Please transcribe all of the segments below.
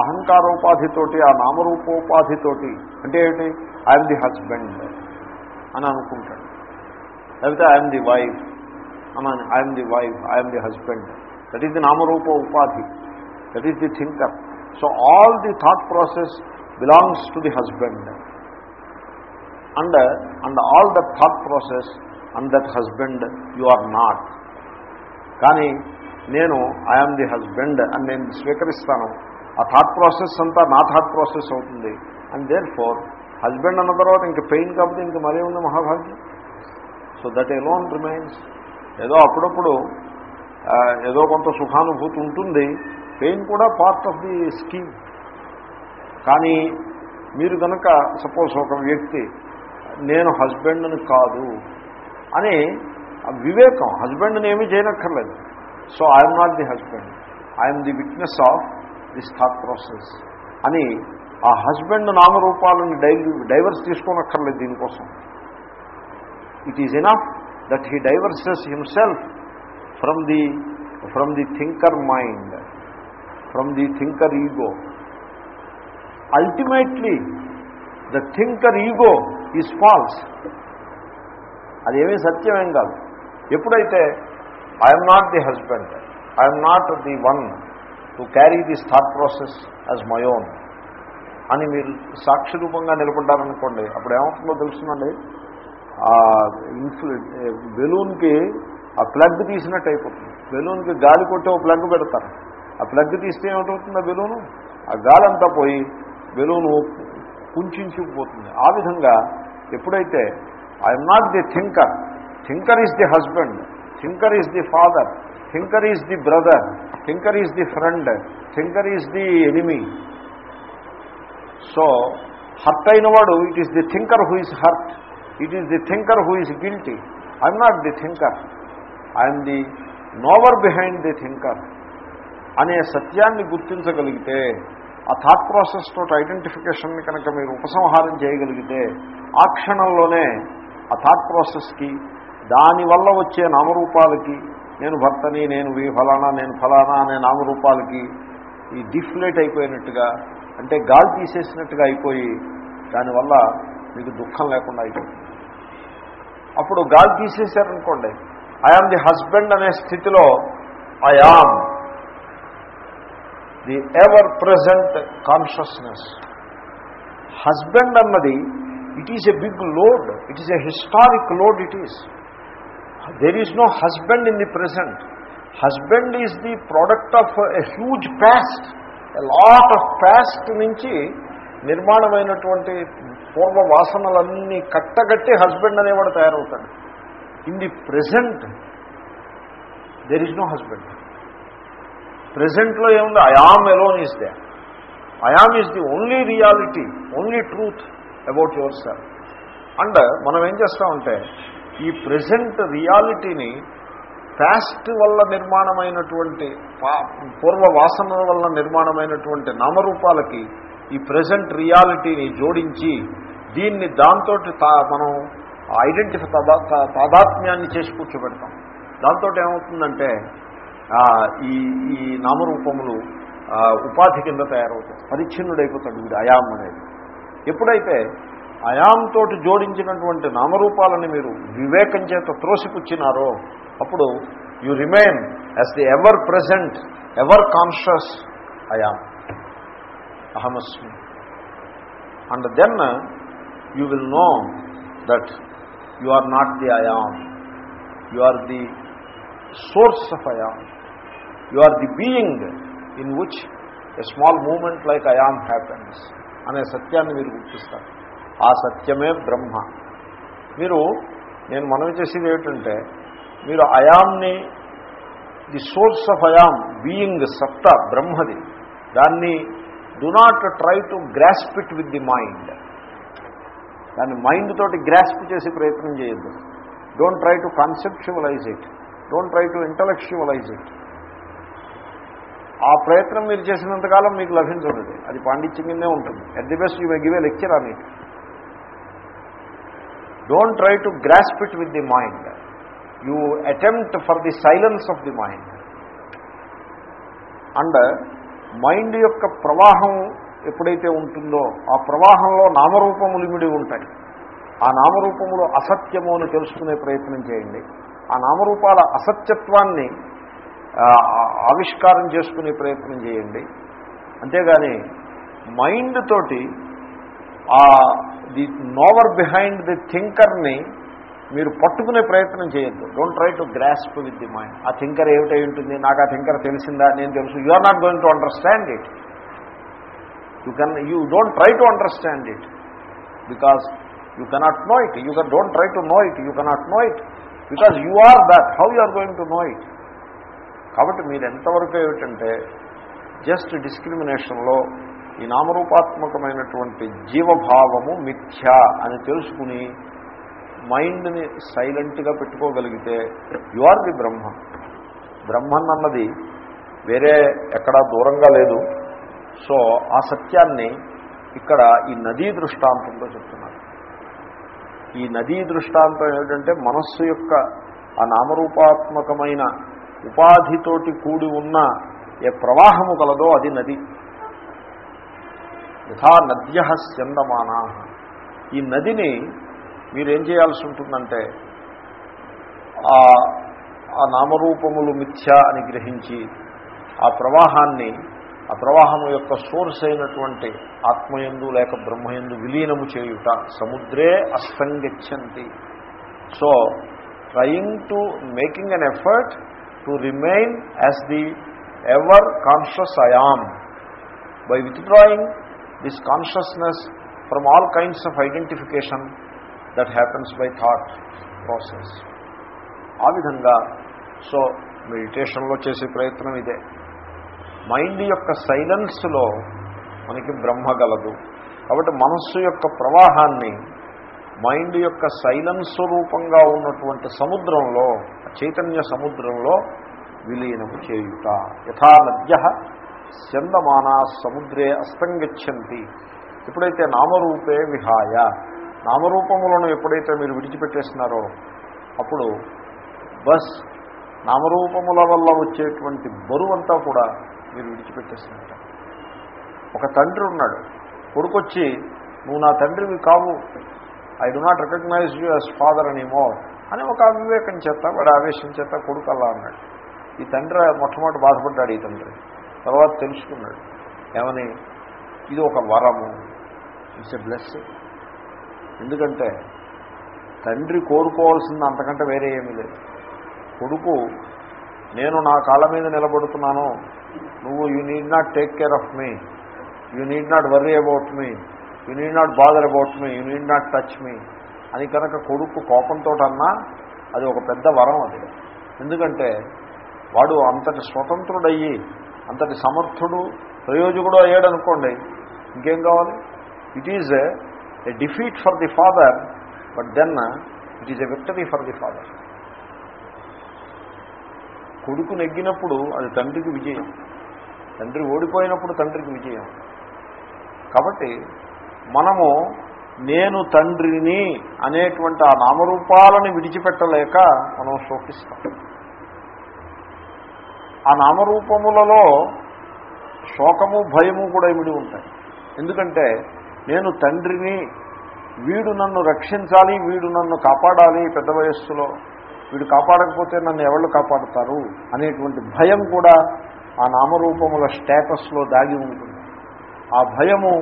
అహంకారోపాధితోటి ఆ నామరూపోపాధితోటి అంటే ఏమిటి ఐఎమ్ ది హస్బెండ్ అని అనుకుంటాడు. లేకపోతే ఐఎమ్ ది వైఫ్ అని I'm the wife I'm the husband that is the నామరూప ఉపాధి that is the thinker so all the thought process belongs to the husband and and all that thought process and that husband you are not కానీ నేను I am the husband అని నేను స్వీకరిస్తాను. ఆ thought process అంతా నా thought process అవుతుంది. And therefore husband అన్న తర్వాత ఇంక పెయిన్ కాబట్టి ఇంక మరే ఉంది మహాభాగ్యం. సో దట్ ఎలోన్ రిమైన్స్ ఏదో అప్పుడప్పుడు ఏదో కొంత సుఖానుభూతి ఉంటుంది. పెయిన్ కూడా పార్ట్ ఆఫ్ ది స్కీమ్ కానీ మీరు కనుక సపోజ్ ఒక వ్యక్తి నేను హస్బెండ్ని కాదు అని ఆ వివేకం హస్బెండ్ని ఏమీ చేయనక్కర్లేదు. So I'm not the husband I'm the witness of this thought process అని ఆ హస్బెండ్ నామరూపాలను డై డైవర్స్ తీసుకోనక్కర్లేదు దీనికోసం. It is enough that he divorces himself from the from the thinker mind from the thinker ego ultimately the thinker ego is false అదేమీ సత్యమేం కాదు. ఎప్పుడైతే I'm not the husband I'm not the one to carry this thought process as my own అని మీరు సాక్షి రూపంగా నిలబడ్డారనుకోండి అప్పుడు ఏమవుతుందో తెలుస్తుందండి ఆ ఇన్ఫ్లు బెలూన్కి ఆ ప్లగ్ తీసినట్టు అయిపోతుంది. బెలూన్కి గాలి కొట్టి ఒక ప్లగ్ పెడతారు. ఆ ప్లగ్ తీస్తే ఏమిటవుతుంది ఆ బెలూను? ఆ గాలి అంతా పోయి బెలూను కుంచుకుపోతుంది ఆ విధంగా ఎప్పుడైతే I'm not the thinker thinker is the husband thinker is the father thinker is the brother thinker is the friend thinker is the enemy so hurt అయినవాడు it is the thinker who is hurt it is the thinker who is guilty I'm not the thinker I'm the knower behind the thinker అనే సత్యాన్ని గుర్తించగలిగితే ఆ thought process తోటి ఐడెంటిఫికేషన్ని కనుక మీరు ఉపసంహారం చేయగలిగితే ఆ క్షణంలోనే ఆ థాట్ ప్రాసెస్కి దానివల్ల వచ్చే నామరూపాలకి నేను భర్తని నేను వీ ఫలానా నేను ఫలానా అనే నామరూపాలకి ఈ డిఫ్లేట్ అయిపోయినట్టుగా అంటే గాలి తీసేసినట్టుగా అయిపోయి దానివల్ల మీకు దుఃఖం లేకుండా అయిపోతుంది. అప్పుడు గాలి తీసేశారనుకోండి ఐఆమ్ ది హస్బెండ్ అనే స్థితిలో I am the ever present consciousness husband అన్నది it is a big load it is a historic load it is there is no husband in the present husband is the product of a huge past a lot of past నుంచి నిర్మాణమైనటువంటి పూర్వ వాసనలన్నీ కట్టగట్టి husband అనేవాడు తయారవుతాడు. In the present there is no husband ప్రజెంట్లో ఏముంది? I am alone is the I am is the only reality only truth about your self and మనం ఏం చేస్తామంటే ఈ ప్రజెంట్ రియాలిటీని ప్యాస్ట్ వల్ల నిర్మాణమైనటువంటి పూర్వ వాసనల వల్ల నిర్మాణమైనటువంటి నామరూపాలకి ఈ ప్రజెంట్ రియాలిటీని జోడించి దీన్ని దాంతో మనం ఐడెంటిఫై తాదాత్మ్యాన్ని చేసి కూర్చోబెడతాం. దాంతో ఏమవుతుందంటే ఈ ఈ నామరూపములు ఉపాధి కింద తయారవుతాయి. పరిచ్ఛిన్నుడైపోతాడు వీడు అయాం అనేది. ఎప్పుడైతే అయాంతోటి జోడించినటువంటి నామరూపాలని మీరు వివేకం చేత త్రోసిపుచ్చినారో అప్పుడు you remain as the ever present ever conscious I am అహమస్మి. And then you will know that you are not the I am you are the source of I am you are the being in which a small moment like I am happens అనే సత్యాన్ని మీరు గుర్తిస్తారు. ఆ సత్యమే బ్రహ్మ. మీరు నేను మనవి చేసేది ఏమిటంటే మీరు అయామ్ని the source of I am being సత్త బ్రహ్మది దాన్ని do not try to grasp it with the mind. దాన్ని మైండ్ తోటి గ్రాస్ప్ చేసే ప్రయత్నం చేయొద్దు. Don't try to conceptualise it. Don't try to intellectualise it. ఆ ప్రయత్నం మీరు చేసినంతకాలం మీకు లభించదు. అది పాండిత్యం కిందే ఉంటుంది. At the best you may give a lecture on it. Don't try to grasp it with the mind you attempt for the silence of the mind and mind యొక్క ప్రవాహం ఎప్పుడైతే ఉంటుందో ఆ ప్రవాహంలో నామరూపములు ఇమిడి ఉంటాయి ఆ నామరూపములు అసత్యము అని తెలుసుకునే ప్రయత్నం చేయండి ఆ నామరూపాల అసత్యత్వాన్ని ఆవిష్కారం చేసుకునే ప్రయత్నం చేయండి అంతేగాని మైండ్ తోటి ఆ ది నోవర్ బిహైండ్ ది థింకర్ని మీరు పట్టుకునే ప్రయత్నం చేయొద్దు. Don't try to grasp with the mind ఆ థింకర్ ఏమిటై ఉంటుంది? నాకు ఆ థింకర్ తెలిసిందా? నేను తెలుసు. You are not going to understand it you can you don't try to understand it because you cannot know it you don't try to know it you cannot know it because you are that how you are going to know it కాబట్టి మీరు ఎంతవరకు ఏమిటంటే just డిస్క్రిమినేషన్లో ఈ నామరూపాత్మకమైనటువంటి జీవభావము మిథ్య అని తెలుసుకుని మైండ్ని సైలెంట్గా పెట్టుకోగలిగితే you are the Brahma. Brahman అన్నది వేరే ఎక్కడా దూరంగా లేదు. సో ఆ సత్యాన్ని ఇక్కడ ఈ నదీ దృష్టాంతంతో చెప్తున్నారు. ఈ నదీ దృష్టాంతం ఏమిటంటే మనస్సు యొక్క ఆ నామరూపాత్మకమైన ఉపాధితోటి కూడి ఉన్న ఏ ప్రవాహము కలదో అది నది. యథా నద్య స్యందమానా. ఈ నదిని మీరేం చేయాల్సి ఉంటుందంటే ఆ నామరూపములు మిథ్య అని గ్రహించి ఆ ప్రవాహాన్ని ఆ ప్రవాహము యొక్క సోర్స్ అయినటువంటి ఆత్మయందు లేక బ్రహ్మయందు విలీనము చేయుట సముద్రే అస్తంగచ్చంతి. So trying to making an effort to remain as the ever conscious I am by withdrawing this consciousness from all kinds of identification that happens by thought process. ఆ విధంగా సో మెడిటేషన్లో చేసే ప్రయత్నం ఇదే. మైండ్ యొక్క సైలెన్స్లో మనకి బ్రహ్మ గలదు. కాబట్టి మనస్సు యొక్క ప్రవాహాన్ని మైండ్ యొక్క సైలెన్స్ రూపంగా ఉన్నటువంటి సముద్రంలో చైతన్య సముద్రంలో విలీనము చేయుట. యథా నద్య చందమానా సముద్రే అస్తంగచ్చంతి. ఎప్పుడైతే నామరూపే విహాయ నామరూపములను ఎప్పుడైతే మీరు విడిచిపెట్టేస్తున్నారో అప్పుడు బస్ నామరూపముల వల్ల వచ్చేటువంటి బరువంతా కూడా మీరు విడిచిపెట్టేస్తున్నారు. ఒక తండ్రి ఉన్నాడు కొడుకొచ్చి నువ్వు నా తండ్రివి కావు I do not recognize you as father అని మోర్ అని ఒక అవివేకం చేత వాడు ఆవేశం చేత కొడుకు అలా అన్నాడు. ఈ తండ్రి మొట్టమొదటి బాధపడ్డాడు ఈ తండ్రి. తర్వాత తెలుసుకున్నాడు. ఏమని? ఇది ఒక వరము. ఇట్స్ ఎ బ్లెస్సింగ్ ఎందుకంటే తండ్రి కోరుకోవాల్సింది అంతకంటే వేరే ఏమీ లేదు. కొడుకు నేను నా కాళ్ళ మీద నిలబడుతున్నాను. నువ్వు you need not take care of me you need not worry about me you need not bother about me you need not touch me అని కనుక కొడుకు కోపంతో అన్నా అది ఒక పెద్ద వరం అది. ఎందుకంటే వాడు అంతటి స్వతంత్రుడయ్యి అంతటి సమర్థుడు ప్రయోజకుడు అయ్యాడు అనుకోండి ఇంకేం కావాలి? It is a defeat for the father but then it is a victory for the father కొడుకు నెగ్గినప్పుడు అది తండ్రికి విజయం. తండ్రి ఓడిపోయినప్పుడు తండ్రికి విజయం. కాబట్టి మనము నేను తండ్రిని అనేటువంటి ఆ నామరూపాలని విడిచిపెట్టలేక మనం శోకిస్తాం. ఆ నామరూపములలో శోకము భయము కూడా ఇమిడి ఉంటాయి. ఎందుకంటే నేను తండ్రిని వీడు నన్ను రక్షించాలి వీడు నన్ను కాపాడాలి పెద్ద వయస్సులో. వీడు కాపాడకపోతే నన్ను ఎవళ్ళు కాపాడుతారు? అనేటువంటి భయం కూడా ఆ నామరూపముల స్టేటస్లో దాగి ఉంటుంది. ఆ భయము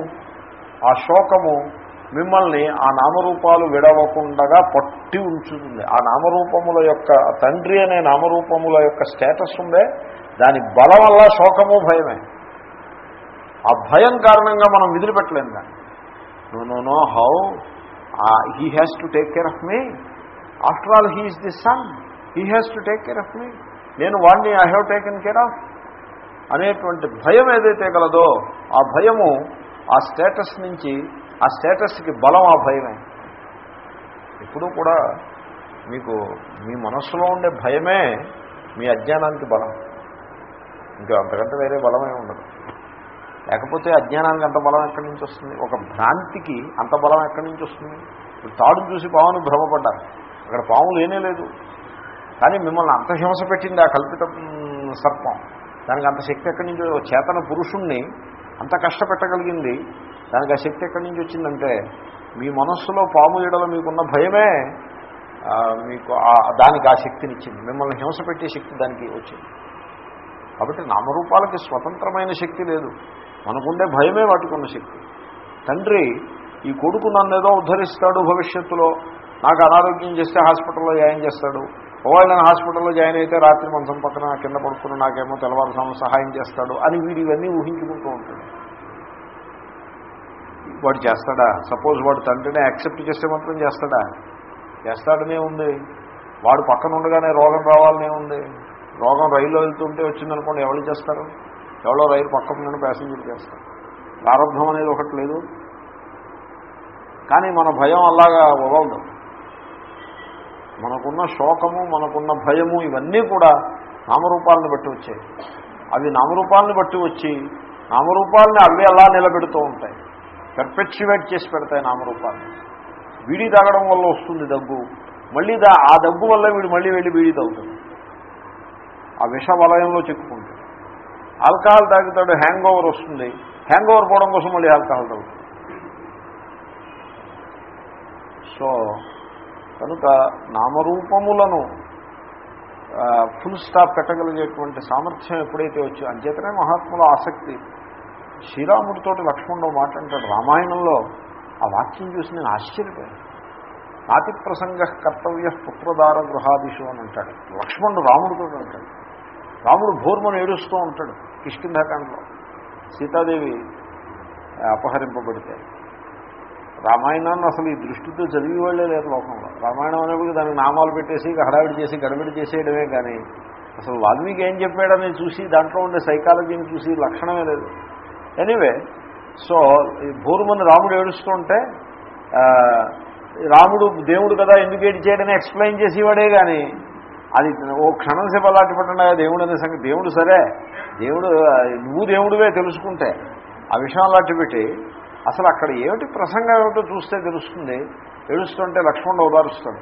ఆ శోకము మిమ్మల్ని ఆ నామరూపాలు విడవకుండా పట్టి ఉంచుతుంది. ఆ నామరూపముల యొక్క తండ్రి అనే నామరూపముల యొక్క స్టేటస్ ఉందే. దాని బలం వల్ల శోకము భయమే. ఆ భయం కారణంగా మనం విదిలిపెట్టలేము దాన్ని. No no no how he has to take care of me after all he is the son he has to take care of me నేను వాడిని I have taken care of అనేటువంటి భయం ఏదైతే కలదో ఆ భయము ఆ స్టేటస్ నుంచి ఆ స్టేటస్కి బలం ఆ భయమే. ఎప్పుడూ కూడా మీకు మీ మనస్సులో ఉండే భయమే మీ అజ్ఞానానికి బలం. ఇంకా అంతకంటే వేరే బలమే ఉండదు. లేకపోతే అజ్ఞానానికి అంత బలం ఎక్కడి నుంచి వస్తుంది? ఒక భ్రాంతికి అంత బలం ఎక్కడి నుంచి వస్తుంది? ఇప్పుడు చూసి పావును భ్రమపడ్డారు. అక్కడ పాము లేనే లేదు. కానీ మిమ్మల్ని అంత హింస పెట్టింది ఆ కల్పిత సర్పం. దానికి అంత శక్తి ఎక్కడి నుంచి? చేతన పురుషుణ్ణి అంత కష్టపెట్టగలిగింది. దానికి ఆ శక్తి ఎక్కడి నుంచి వచ్చిందంటే మీ మనస్సులో పాము ఈడలో మీకున్న భయమే మీకు దానికి ఆ శక్తినిచ్చింది. మిమ్మల్ని హింస పెట్టే శక్తి దానికి వచ్చింది. కాబట్టి నామరూపాలకి స్వతంత్రమైన శక్తి లేదు. మనకుండే భయమే వాటికి ఉన్న శక్తి. తండ్రి ఈ కొడుకు నన్ను ఏదో ఉద్ధరిస్తాడు భవిష్యత్తులో. నాకు అనారోగ్యం చేస్తే హాస్పిటల్లో జాయిన్ చేస్తాడు. ఒకవేళ నేను హాస్పిటల్లో జాయిన్ అయితే రాత్రి మంచం పక్కన కింద పడుకుని నాకేమో తెల్లవారుసాము సహాయం చేస్తాడు అని వీడు ఇవన్నీ ఊహించుకుంటూ ఉంటాడు. వాడు చేస్తాడా? సపోజ్ వాడు తండ్రిని యాక్సెప్ట్ చేస్తే మాత్రం చేస్తాడా? చేస్తాడనే ఉంది. వాడు పక్కన ఉండగానే రోగం రావాలనే ఉంది. రోగం రైల్లో వెళ్తుంటే వచ్చిందనుకోండి ఎవరు చేస్తారు? ఎవరో రైలు పక్కన నుండి ప్యాసింజర్ చేస్తారు. ప్రారంభం అనేది ఒకటి లేదు. కానీ మన భయం అలాగా వదలదు మనకున్న శోకము మనకున్న భయము ఇవన్నీ కూడా నామరూపాలను బట్టి వచ్చాయి. అవి నామరూపాలను బట్టి వచ్చి నామరూపాలని అవి అలా నిలబెడుతూ ఉంటాయి. పెర్పెచ్యువేట్ చేసి పెడతాయి నామరూపాలను. వీడి తాగడం వల్ల వస్తుంది దగ్గు. మళ్ళీ దా ఆ దగ్గు వల్ల వీడు మళ్ళీ వెళ్ళి వీడి తాగుతుంది ఆ విష వలయంలో చిక్కుకుంటాడు. ఆల్కహాల్ తాగుతాడు హ్యాంగ్ ఓవర్ వస్తుంది. హ్యాంగ్ ఓవర్ పోవడం కోసం మళ్ళీ ఆల్కహాల్ తాగుతుంది సో కనుక నామరూపములను ఫుల్ స్టాప్ పెట్టగలిగేటువంటి సామర్థ్యం ఎప్పుడైతే వచ్చి అంచేతనే మహాత్ముల ఆసక్తి. శ్రీరాముడితోటి లక్ష్మణుడు మాట అంటాడు రామాయణంలో ఆ వాక్యం చూసి నేను ఆశ్చర్యపోయాను. నాతి ప్రసంగ కర్తవ్య పుత్రదార గృహాదిషు అని అంటాడు. లక్ష్మణుడు రాముడితో అంటాడు. రాముడు భూర్మను ఏడుస్తూ ఉంటాడు కిష్కింధాకాండలో. సీతాదేవి అపహరింపబడితే. రామాయణాన్ని అసలు ఈ దృష్టితో చదివి వాళ్ళే లేరు లోకంలో. రామాయణం అనేప్పుడు దానికి నామాలు పెట్టేసి హడావిడి చేసి గడబిడి చేసేయడమే కానీ అసలు వాల్మీకి ఏం చెప్పాడని చూసి దాంట్లో ఉండే సైకాలజీని చూసి లక్షణమే లేదు. ఎనీవే సో ఈ రాముడు ఏడుస్తుంటే రాముడు దేవుడు కదా ఎందుకు ఏడిచేయడని ఎక్స్ప్లెయిన్ చేసేవాడే కానీ అది ఓ క్షణం సేపు అలాంటి పట్టండి దేవుడు అనే సంగతి దేవుడు సరే దేవుడు నువ్వు దేవుడివే తెలుసుకుంటే ఆ విషయం అలాంటి పెట్టి అసలు అక్కడ ఏమిటి ప్రసంగం ఏమిటో చూస్తే తెలుస్తుంది. ఏడుస్తుంటే లక్ష్మణుడు ఓదారుస్తాడు.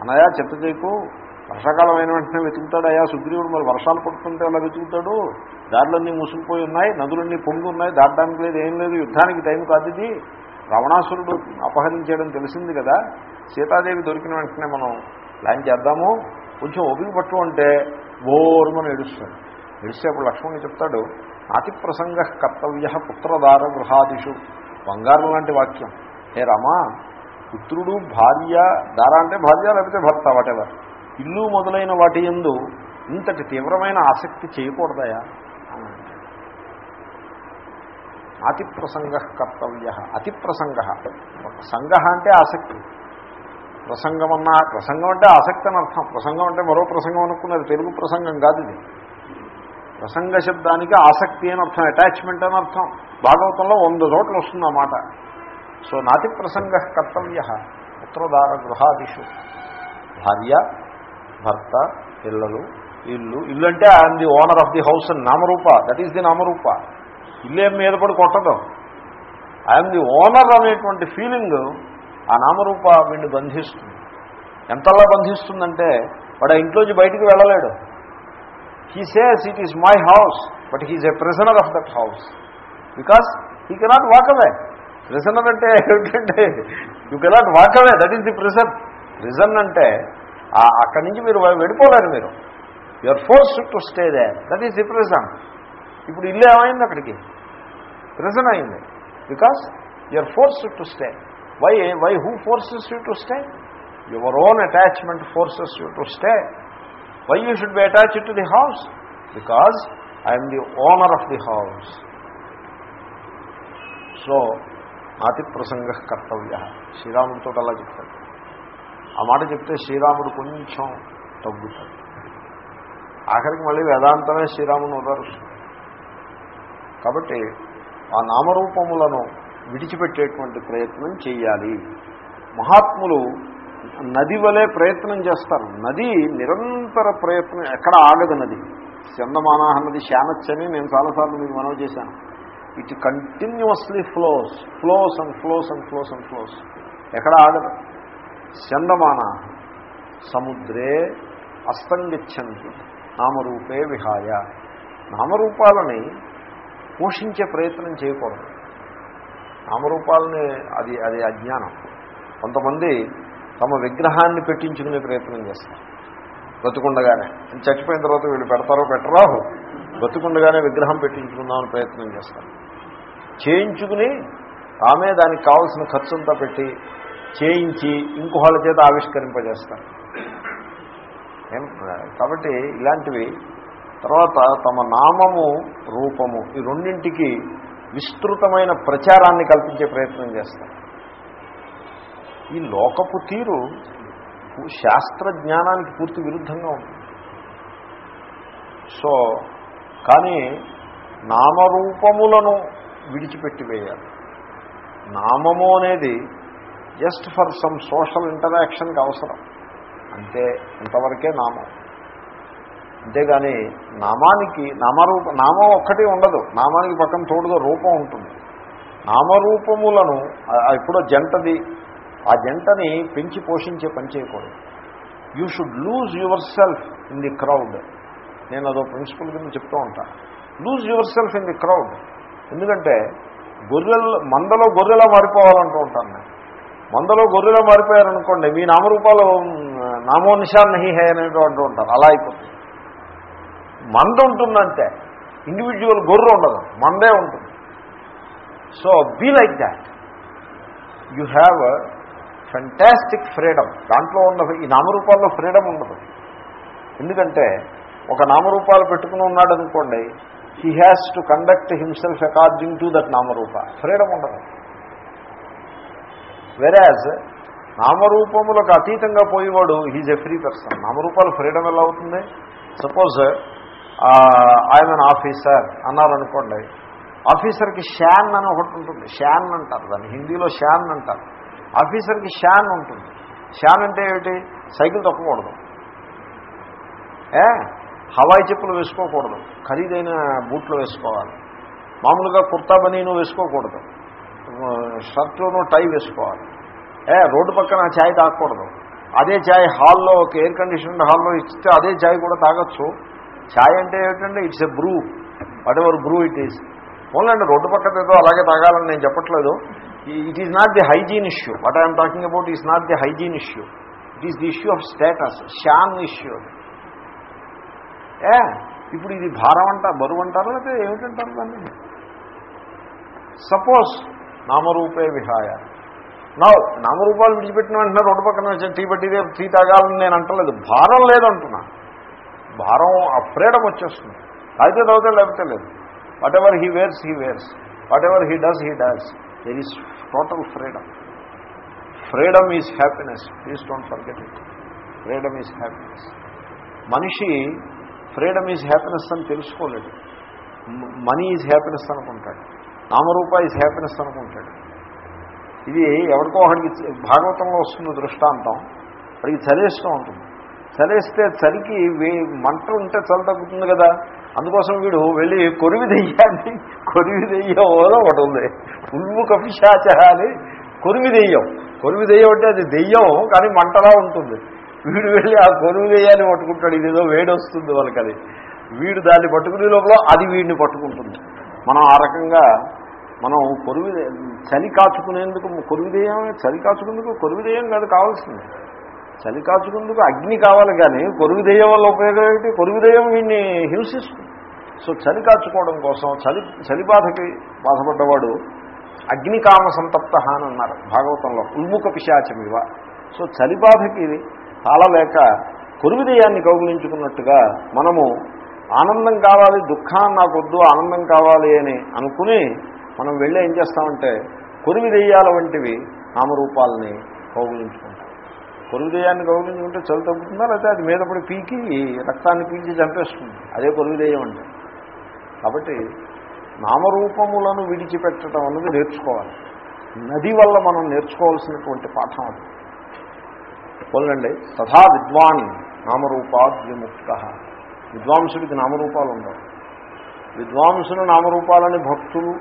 అన్నయ్య చెత్త చేయకు. వర్షాకాలం అయిన వెంటనే వెతుకుతాడు అయ్యా. సుగ్రీవుడు మరి వర్షాలు పడుతుంటే అలా వెతుకుతాడు? దారులన్నీ మూసుకుపోయి ఉన్నాయి. నదులన్నీ పొంగి ఉన్నాయి. దాటడానికి లేదు ఏం లేదు. యుద్ధానికి టైం కాదు ఇది. రావణాసురుడు అపహరించేయడం తెలిసింది కదా. సీతాదేవి దొరికిన వెంటనే మనం ప్లాన్ చేద్దాము. కొంచెం ఓపిక పట్టు అంటే ఓర్మని ఏడుస్తాడు. ఏడిస్తే అప్పుడు లక్ష్మణుడు చెప్తాడు నాతి ప్రసంగ కర్తవ్య పుత్రదార గృహాదిషు. బంగారం లాంటి వాక్యం. హే రమా పుత్రుడు భార్య దార అంటే భార్య లేకపోతే భర్త వాటెవర్ ఇల్లు మొదలైన వాటి ఎందు ఇంతటి తీవ్రమైన ఆసక్తి చేయకూడదయా? అని అతి ప్రసంగ కర్తవ్య. అతి ప్రసంగ సంగ అంటే ఆసక్తి. ప్రసంగం అన్న ప్రసంగం అంటే ఆసక్తి అని అర్థం. ప్రసంగం అంటే మరో ప్రసంగం అనుకున్నది తెలుగు ప్రసంగం కాదు ఇది. ప్రసంగ శబ్దానికి ఆసక్తి అని అర్థం అటాచ్మెంట్ అని అర్థం. భాగవతంలో వంద చోట్ల వస్తుంది సో నాతి ప్రసంగ కర్తవ్య పుత్రదార గృహాదిషు. భార్య భర్త పిల్లలు ఇల్లు. ఇల్లు అంటే I'm the owner of the house అని నామరూప. దట్ ఈస్ ది నామరూప. ఇల్లేం మీద పడి కొట్టదు. ఐఎమ్ ది ఓనర్ అనేటువంటి ఫీలింగ్ ఆ నామరూప వీడిని బంధిస్తుంది. ఎంతలా బంధిస్తుందంటే వాడు ఆ ఇంట్లోంచి బయటికి వెళ్ళలేడు. He says it is my house but he's a prisoner of that house because he cannot walk away prisoner అంటే ఏమిటంటే you cannot walk away that is the prison prison అంటే అక్కడి నుంచి మీరు వెళ్ళిపోలేరు మీరు. Your force to stay there that is the prison ఇప్పుడు ఇల్లు ఏమైంది అక్కడికి? ప్రిజన్ అయింది. Because your force to stay why why who forces you to stay your own attachment forces you to stay why you should be attached to the house because I'm the owner of the house so నాతి ప్రసంగ కర్తవ్య శ్రీరాముడితో అలా చెప్తాడు. ఆ మాట చెప్తే శ్రీరాముడు కొంచెం తగ్గుతాడు. ఆఖరికి మళ్ళీ వేదాంతమే శ్రీరాముని ఉదరుస్తుంది కాబట్టి ఆ నామరూపములను విడిచిపెట్టేటువంటి ప్రయత్నం చేయాలి. మహాత్ములు నది వలె ప్రయత్నం చేస్తారు. నది నిరంతర ప్రయత్నం ఎక్కడ ఆగదు నది. చందమానాహ నది శానచ్చని నేను చాలాసార్లు మీకు మనవి చేశాను. It continuously flows flows and flows and flows and flows ఎక్కడ ఆగదు. చందమాన సముద్రే అస్తంగిచ్చంతి నామరూపే విహాయ. నామరూపాలని పోషించే ప్రయత్నం చేయకూడదు. నామరూపాలని అది అది అజ్ఞానం. కొంతమంది తమ విగ్రహాన్ని పెట్టించుకునే ప్రయత్నం చేస్తారు. బతుకుండగానే. చచ్చిపోయిన తర్వాత వీళ్ళు పెడతారో పెట్టరాహు బతుకుండగానే విగ్రహం పెట్టించుకుందామని ప్రయత్నం చేస్తారు. చేయించుకుని తామే దానికి కావాల్సిన ఖర్చంతా పెట్టి చేయించి ఇంకొకళ్ళ చేత ఆవిష్కరింపజేస్తారు. కాబట్టి ఇలాంటివి తర్వాత తమ నామము రూపము ఈ రెండింటికి విస్తృతమైన ప్రచారాన్ని కల్పించే ప్రయత్నం చేస్తారు. ఈ లోకపు తీరు శాస్త్ర జ్ఞానానికి పూర్తి విరుద్ధంగా ఉంటుంది సో కానీ నామరూపములను విడిచిపెట్టి వేయాలి నామము అనేది జస్ట్ ఫర్ సమ్ సోషల్ ఇంటరాక్షన్కి అవసరం. అంతే అంతవరకే నామం. అంతేగాని నామానికి నామరూప నామం ఒక్కటి ఉండదు. నామానికి పక్కన తోడుగా రూపం ఉంటుంది. నామరూపములను ఎప్పుడో జంటది ఆ జంటని పెంచి పోషించే పని చేయకూడదు. You should lose yourself in the crowd నేను అదో ప్రిన్సిపల్ కింద చెప్తూ ఉంటాను lose yourself in the crowd ఎందుకంటే గొర్రెలు మందలో గొర్రెలా మారిపోవాలంటూ ఉంటాను నేను. మందలో గొర్రెలా మారిపోయారనుకోండి మీ నామరూపాలు నామోనిషాన్ నహి హే అనేటో అంటూ ఉంటారు. అలా అయిపోతుంది. మంద ఉంటుందంటే ఇండివిజువల్ గొర్రె ఉండదు. మందే ఉంటుంది. So be like that you have fantastic freedom దాంట్లో ఉన్న ఈ నామరూపాల్లో ఫ్రీడమ్ ఉండదు. ఎందుకంటే ఒక నామరూపాలు పెట్టుకుని ఉన్నాడు అనుకోండి he has to conduct himself according to that నామరూప. ఫ్రీడమ్ ఉండదు. వెరాజ్ నామరూపములకు అతీతంగా పోయేవాడు హీజ్ ఎ ఫ్రీ పర్సన్ నామరూపాలు ఫ్రీడమ్ ఎలా అవుతుంది? సపోజ్ ఆయన ఆఫీసర్ అన్నారనుకోండి ఆఫీసర్కి షాన్ అని ఒకటి ఉంటుంది. షాన్ అంటారు దాన్ని. హిందీలో షాన్ అంటారు. ఆఫీసర్కి షాన్ ఉంటుంది. షాన్ అంటే ఏమిటి? సైకిల్ తొక్కకూడదు. ఏ? హవాయి చెప్పులు వేసుకోకూడదు. ఖరీదైన బూట్లు వేసుకోవాలి. మామూలుగా కుర్తా బనీను వేసుకోకూడదు. షర్ట్లోను టై వేసుకోవాలి. ఏ? రోడ్డు పక్కన ఛాయ్ తాగకూడదు. అదే ఛాయ్ హాల్లో ఒక ఎయిర్ కండిషన్ హాల్లో ఇస్తే అదే ఛాయ్ కూడా తాగొచ్చు. ఛాయ్ అంటే ఏమిటంటే it's a brew. Whatever brew it is. ఓన్లండి road పక్కన ఏదో అలాగే తాగాలని నేను చెప్పట్లేదు. It is not the hygiene issue what I'm talking about is not the hygiene issue it is the issue of status Shan issue ఏ ఇప్పుడు ఇది భారం అంట బరువు అంటారు లేకపోతే ఏమిటంటారు దాన్ని? సపోజ్ నామరూపే విహాయ. నా నామరూపాలు విడిచిపెట్టిన వెంటనే రోడ్డు పక్కన వచ్చి టీ పట్టిదే టీ తాగాలని నేను అంటలేదు. భారం లేదంటున్నా. భారం ఆ ఫ్రీడమ్ వచ్చేస్తుంది అయితే తాగితే లేకపోతే లేదు. Whatever he wears he wears whatever he does he does there is total freedom freedom is happiness please don't forget it freedom is happiness మనిషి ఫ్రీడమ్ ఈజ్ హ్యాపీనెస్ అని తెలుసుకోలేడు మనీ ఈజ్ హ్యాపీనెస్ అనుకుంటాడు. నామరూప ఈజ్ హ్యాపీనెస్ అనుకుంటాడు. ఇది ఎవరికో ఒకడికి భాగవతంలో వస్తున్న దృష్టాంతం. వాడికి చలేస్తూ ఉంటుంది. చలేస్తే చలికి వే మంట ఉంటే చలి తగ్గుతుంది కదా. అందుకోసం వీడు వెళ్ళి కొరివి దెయ్యాన్ని కొరివి దెయ్యం ఒకటి ఉంది. ఉల్ము కపిశాచ అని కొరివి దెయ్యం. కొరివి దెయ్యం అంటే అది దెయ్యం కానీ మంటలా ఉంటుంది. వీడు వెళ్ళి ఆ కొరువు దెయ్యాన్ని పట్టుకుంటాడు ఇదేదో వేడి వస్తుంది వాళ్ళకి అది వీడు దాన్ని పట్టుకునే లోపల అది వీడిని పట్టుకుంటుంది. మనం ఆ రకంగా మనం కొరివి చలి కాచుకునేందుకు కొరువిదేయం చలి కాచుకుందుకు కొరువిదేయం కాదు కావాల్సింది. చలి కాచుకుందుకు అగ్ని కావాలి కానీ కొరువిదేయం వల్ల ఉపయోగం ఏమిటి? దెయ్యం వీడిని హింసిస్తుంది సో చలి కాచుకోవడం కోసం చలి చలి బాధకి బాధపడ్డవాడు అగ్నికామ సంతప్త అని అన్నారు భాగవతంలో ఉల్ముఖ పిశాచమివ. సో చలి బాధకి తాళలేక కొరువిదేయాన్ని కౌగులించుకున్నట్టుగా మనము ఆనందం కావాలి దుఃఖాన్ని నాకొద్దు ఆనందం కావాలి అని అనుకుని మనం వెళ్ళి ఏం చేస్తామంటే కొరివి దెయ్యాల వంటివి నామరూపాలని కౌగులించుకుంటాం. పొరుగుదేయాన్ని గౌరవించుకుంటే చలి తగ్గుతుందా? లేకపోతే అది మీద పడి పీకి రక్తాన్ని పీల్చి చంపేస్తుంది. అదే పొరుగుదేయం అంటే. కాబట్టి నామరూపములను విడిచిపెట్టడం అన్నది నేర్చుకోవాలి. నది వల్ల మనం నేర్చుకోవాల్సినటువంటి పాఠం అది. పోలండి తథా విద్వాన్ నామరూపాద్విముక్త విద్వాంసుడికి నామరూపాలు ఉండవు విద్వాంసులు నామరూపాలని భక్తులు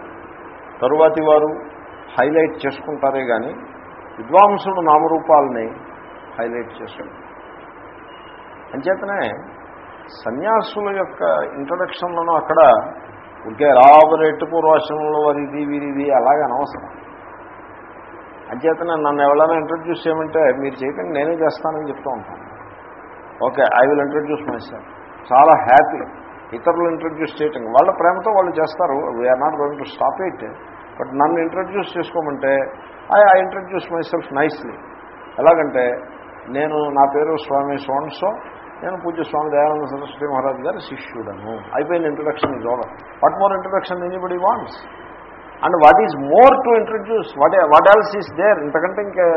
తరువాతి వారు హైలైట్ చేసుకుంటారే కానీ విద్వాంసుడు నామరూపాలని హైలైట్ చేశాడు. అంచేతనే సన్యాసుల యొక్క ఇంట్రడక్షన్లను అక్కడ ఇంకే ఎలాబరేట్ పూర్వాశ్రమంలో వారిది వీరిది అలాగే అనవసరం. అంచేతనే నన్ను ఎవరైనా ఇంట్రడ్యూస్ చేయమంటే మీరు చేయకండి నేనే చేస్తానని చెప్తూ ఉంటాను. Okay I will introduce my sir చాలా హ్యాపీ. ఇతరులు ఇంట్రడ్యూస్ చేయటం. వాళ్ళ ప్రేమతో వాళ్ళు చేస్తారు. We are not going to stop it but నన్ను introduce చేసుకోమంటే I I introduce myself nicely ఎలాగంటే నేను నా పేరు స్వామి సోన్సో నేను పూజ్య స్వామి దయానంద సరస్వతి మహారాజ్ గారి శిష్యుడను. అయిపోయిన introduction is over what more introduction anybody wants and what is more to introduce what what else is there ఇంతకంటే ఇంకా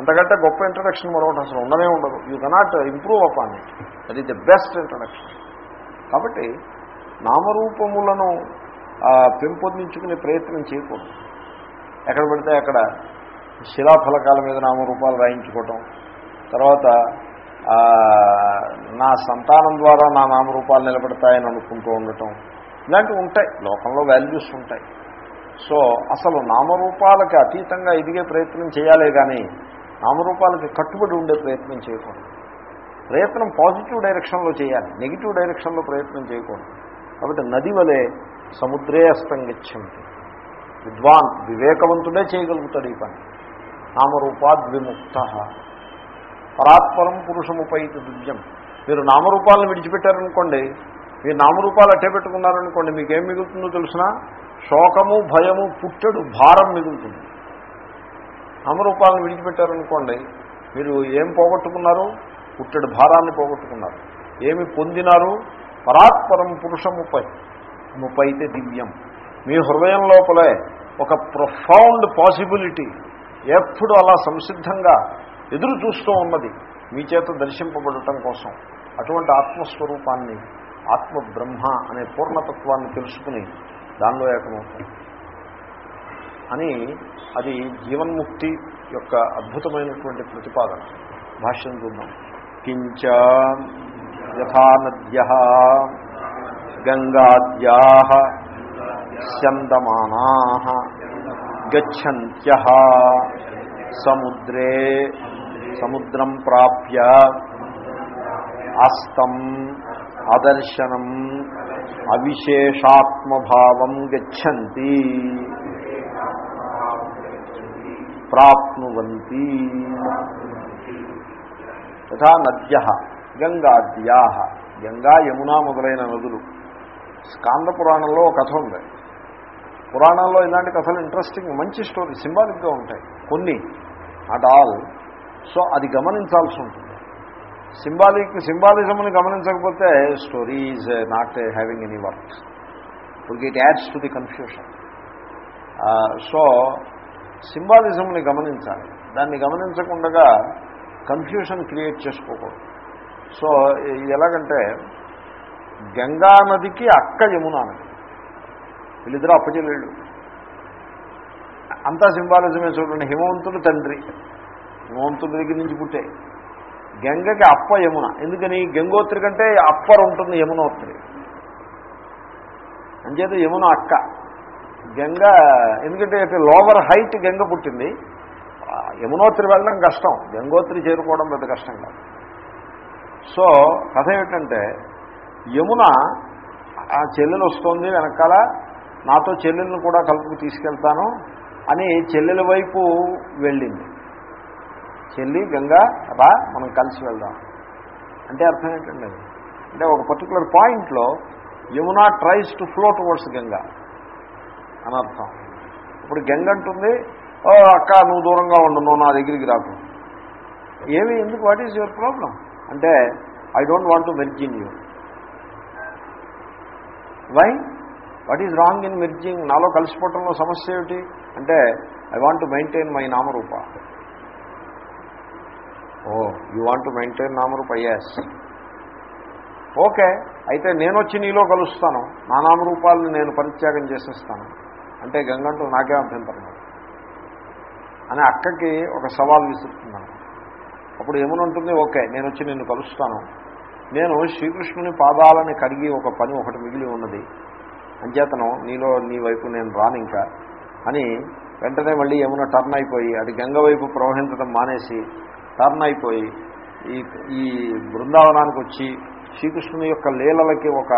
అంతకంటే గొప్ప ఇంట్రడక్షన్ మరొకటి అసలు ఉండనే ఉండదు. You cannot improve upon it that is the best introduction కాబట్టి నామరూపములను పెంపొందించుకునే ప్రయత్నం చేయకూడదు. ఎక్కడ పడితే అక్కడ శిలాఫలకాల మీద నామరూపాలు రాయించుకోవటం తర్వాత నా సంతానం ద్వారా నా నామరూపాలు నిలబడతాయని అనుకుంటూ ఉండటం ఇలాంటివి ఉంటాయి. లోకంలో వాల్యూస్ ఉంటాయి. సో అసలు నామరూపాలకి అతీతంగా ఎదిగే ప్రయత్నం చేయాలే కానీ నామరూపాలకి కట్టుబడి ఉండే ప్రయత్నం చేయకూడదు. ప్రయత్నం పాజిటివ్ డైరెక్షన్లో చేయాలి. నెగిటివ్ డైరెక్షన్లో ప్రయత్నం చేయకూడదు. కాబట్టి నది వలె సముద్రే అస్తంగిచ్చింది విద్వాన్ వివేకవంతుడే చేయగలుగుతాడు ఈ పని. నామరూపాద్విముక్త. పరాత్పరం పురుషముపైతి దివ్యం మీరు నామరూపాలను విడిచిపెట్టారనుకోండి మీరు నామరూపాలు అట్టే పెట్టుకున్నారనుకోండి మీకు మిగులుతుందో తెలిసిన? శోకము భయము పుట్టెడు భారం మిగులుతుంది. నామరూపాలను విడిచిపెట్టారనుకోండి మీరు ఏం పోగొట్టుకున్నారు? పుట్టెడు భారాన్ని పోగొట్టుకున్నారు. ఏమి పొందినారు? పరాత్పరం పురుషముపై ముపైతే దివ్యం. మీ హృదయం లోపలే ఒక ప్రొఫౌండ్ పాసిబిలిటీ ఎప్పుడు అలా సంసిద్ధంగా ఎదురు చూస్తూ ఉన్నది. మీ చేత దర్శింపబడటం కోసం. అటువంటి ఆత్మస్వరూపాన్ని ఆత్మ బ్రహ్మ అనే పూర్ణతత్వాన్ని తెలుసుకుని దానిలో ఏకమవుతుంది అని అది జీవన్ముక్తి యొక్క అద్భుతమైనటువంటి ప్రతిపాదన. భాష్యం చూద్దాం. కించ యథానద్య గంగాద్యా స్యందమానా గచ్చంత్య సముద్రే సముద్రం ప్రాప్య అస్తం అదర్శనం అవిశేషాత్మభావం గచ్చంతి. ప్రాప్నువంతి. యథా నద్య గంగాద్యా. గంగా యమున మొదలైన నదులు. స్కాంద పురాణంలో కథ ఉంది. పురాణాల్లో ఇలాంటి కథలు ఇంట్రెస్టింగ్ మంచి స్టోరీ సింబాలిక్గా ఉంటాయి. కొన్ని అట్ ఆల్ సో అది గమనించాల్సి ఉంటుంది. సింబాలిక్ సింబాలిజంని గమనించకపోతే story is not having any work ఇప్పుడు it adds to the confusion so సింబాలిజంని గమనించాలి. దాన్ని గమనించకుండా కన్ఫ్యూషన్ క్రియేట్ చేసుకోకూడదు. సో ఎలాగంటే గంగా నదికి అక్క యమునా నది. వీళ్ళిద్దరూ అప్పచెల్లెళ్ళు. అంతా సింబాలిజమే చూడండి. హిమవంతుడు తండ్రి. హిమవంతుడి దగ్గర నుంచి పుట్టే. గంగకి అప్ప యమున. ఎందుకని? గంగోత్రి కంటే అప్పర్ ఉంటుంది యమునోత్రి. అంచేత యమున అక్క. గంగ ఎందుకంటే లోవర్ హైట్ గంగ పుట్టింది. యమునోత్రి వెళ్ళడం కష్టం. గంగోత్రి చేరుకోవడం పెద్ద కష్టం కాదు. సో కథ ఏమిటంటే యమున ఆ చెల్లెలు వస్తోంది వెనకాల. నాతో చెల్లెలను కూడా కలుపుకు తీసుకెళ్తాను అని చెల్లెల వైపు వెళ్ళింది. చెల్లి గంగా రా మనం కలిసి వెళ్దాం. అంటే అర్థం ఏంటండి అంటే ఒక పర్టికులర్ పాయింట్లో Yamuna tries to flow towards Ganga. అని అర్థం ఇప్పుడు గంగ అంటుంది ఓ అక్క నువ్వు దూరంగా ఉండు నువ్వు నా దగ్గరికి రాకు. ఏమి ఎందుకు? వాట్ ఈజ్ యువర్ ప్రాబ్లం అంటే I don't want to merging you why what is wrong in merging నాలో కలిసిపోవటంలో సమస్య ఏమిటి? అంటే I want to maintain my నామరూప. Oh you want to maintain నామరూప ఎస్ ఓకే అయితే నేను వచ్చి నీలో కలుస్తాను. నా నామరూపాలను నేను పరిత్యాగం చేసేస్తాను. అంటే గంగంటూ నాకే అభ్యంతరం అని అక్కకి ఒక సవాల్ విసురుతున్నాను అప్పుడు ఏమనుంటుంది? ఓకే నేను వచ్చి నిన్ను కలుస్తాను. నేను శ్రీకృష్ణుని పాదాలని కడిగి ఒక పని ఒకటి మిగిలి ఉన్నది. అంచేతను నీలో నీ వైపు నేను రాను ఇంకా. అని వెంటనే మళ్ళీ ఏమైనా టర్న్ అయిపోయి అది గంగ వైపు ప్రవహించడం మానేసి టర్న్ అయిపోయి ఈ ఈ బృందావనానికి వచ్చి శ్రీకృష్ణుని యొక్క లీలలకి ఒక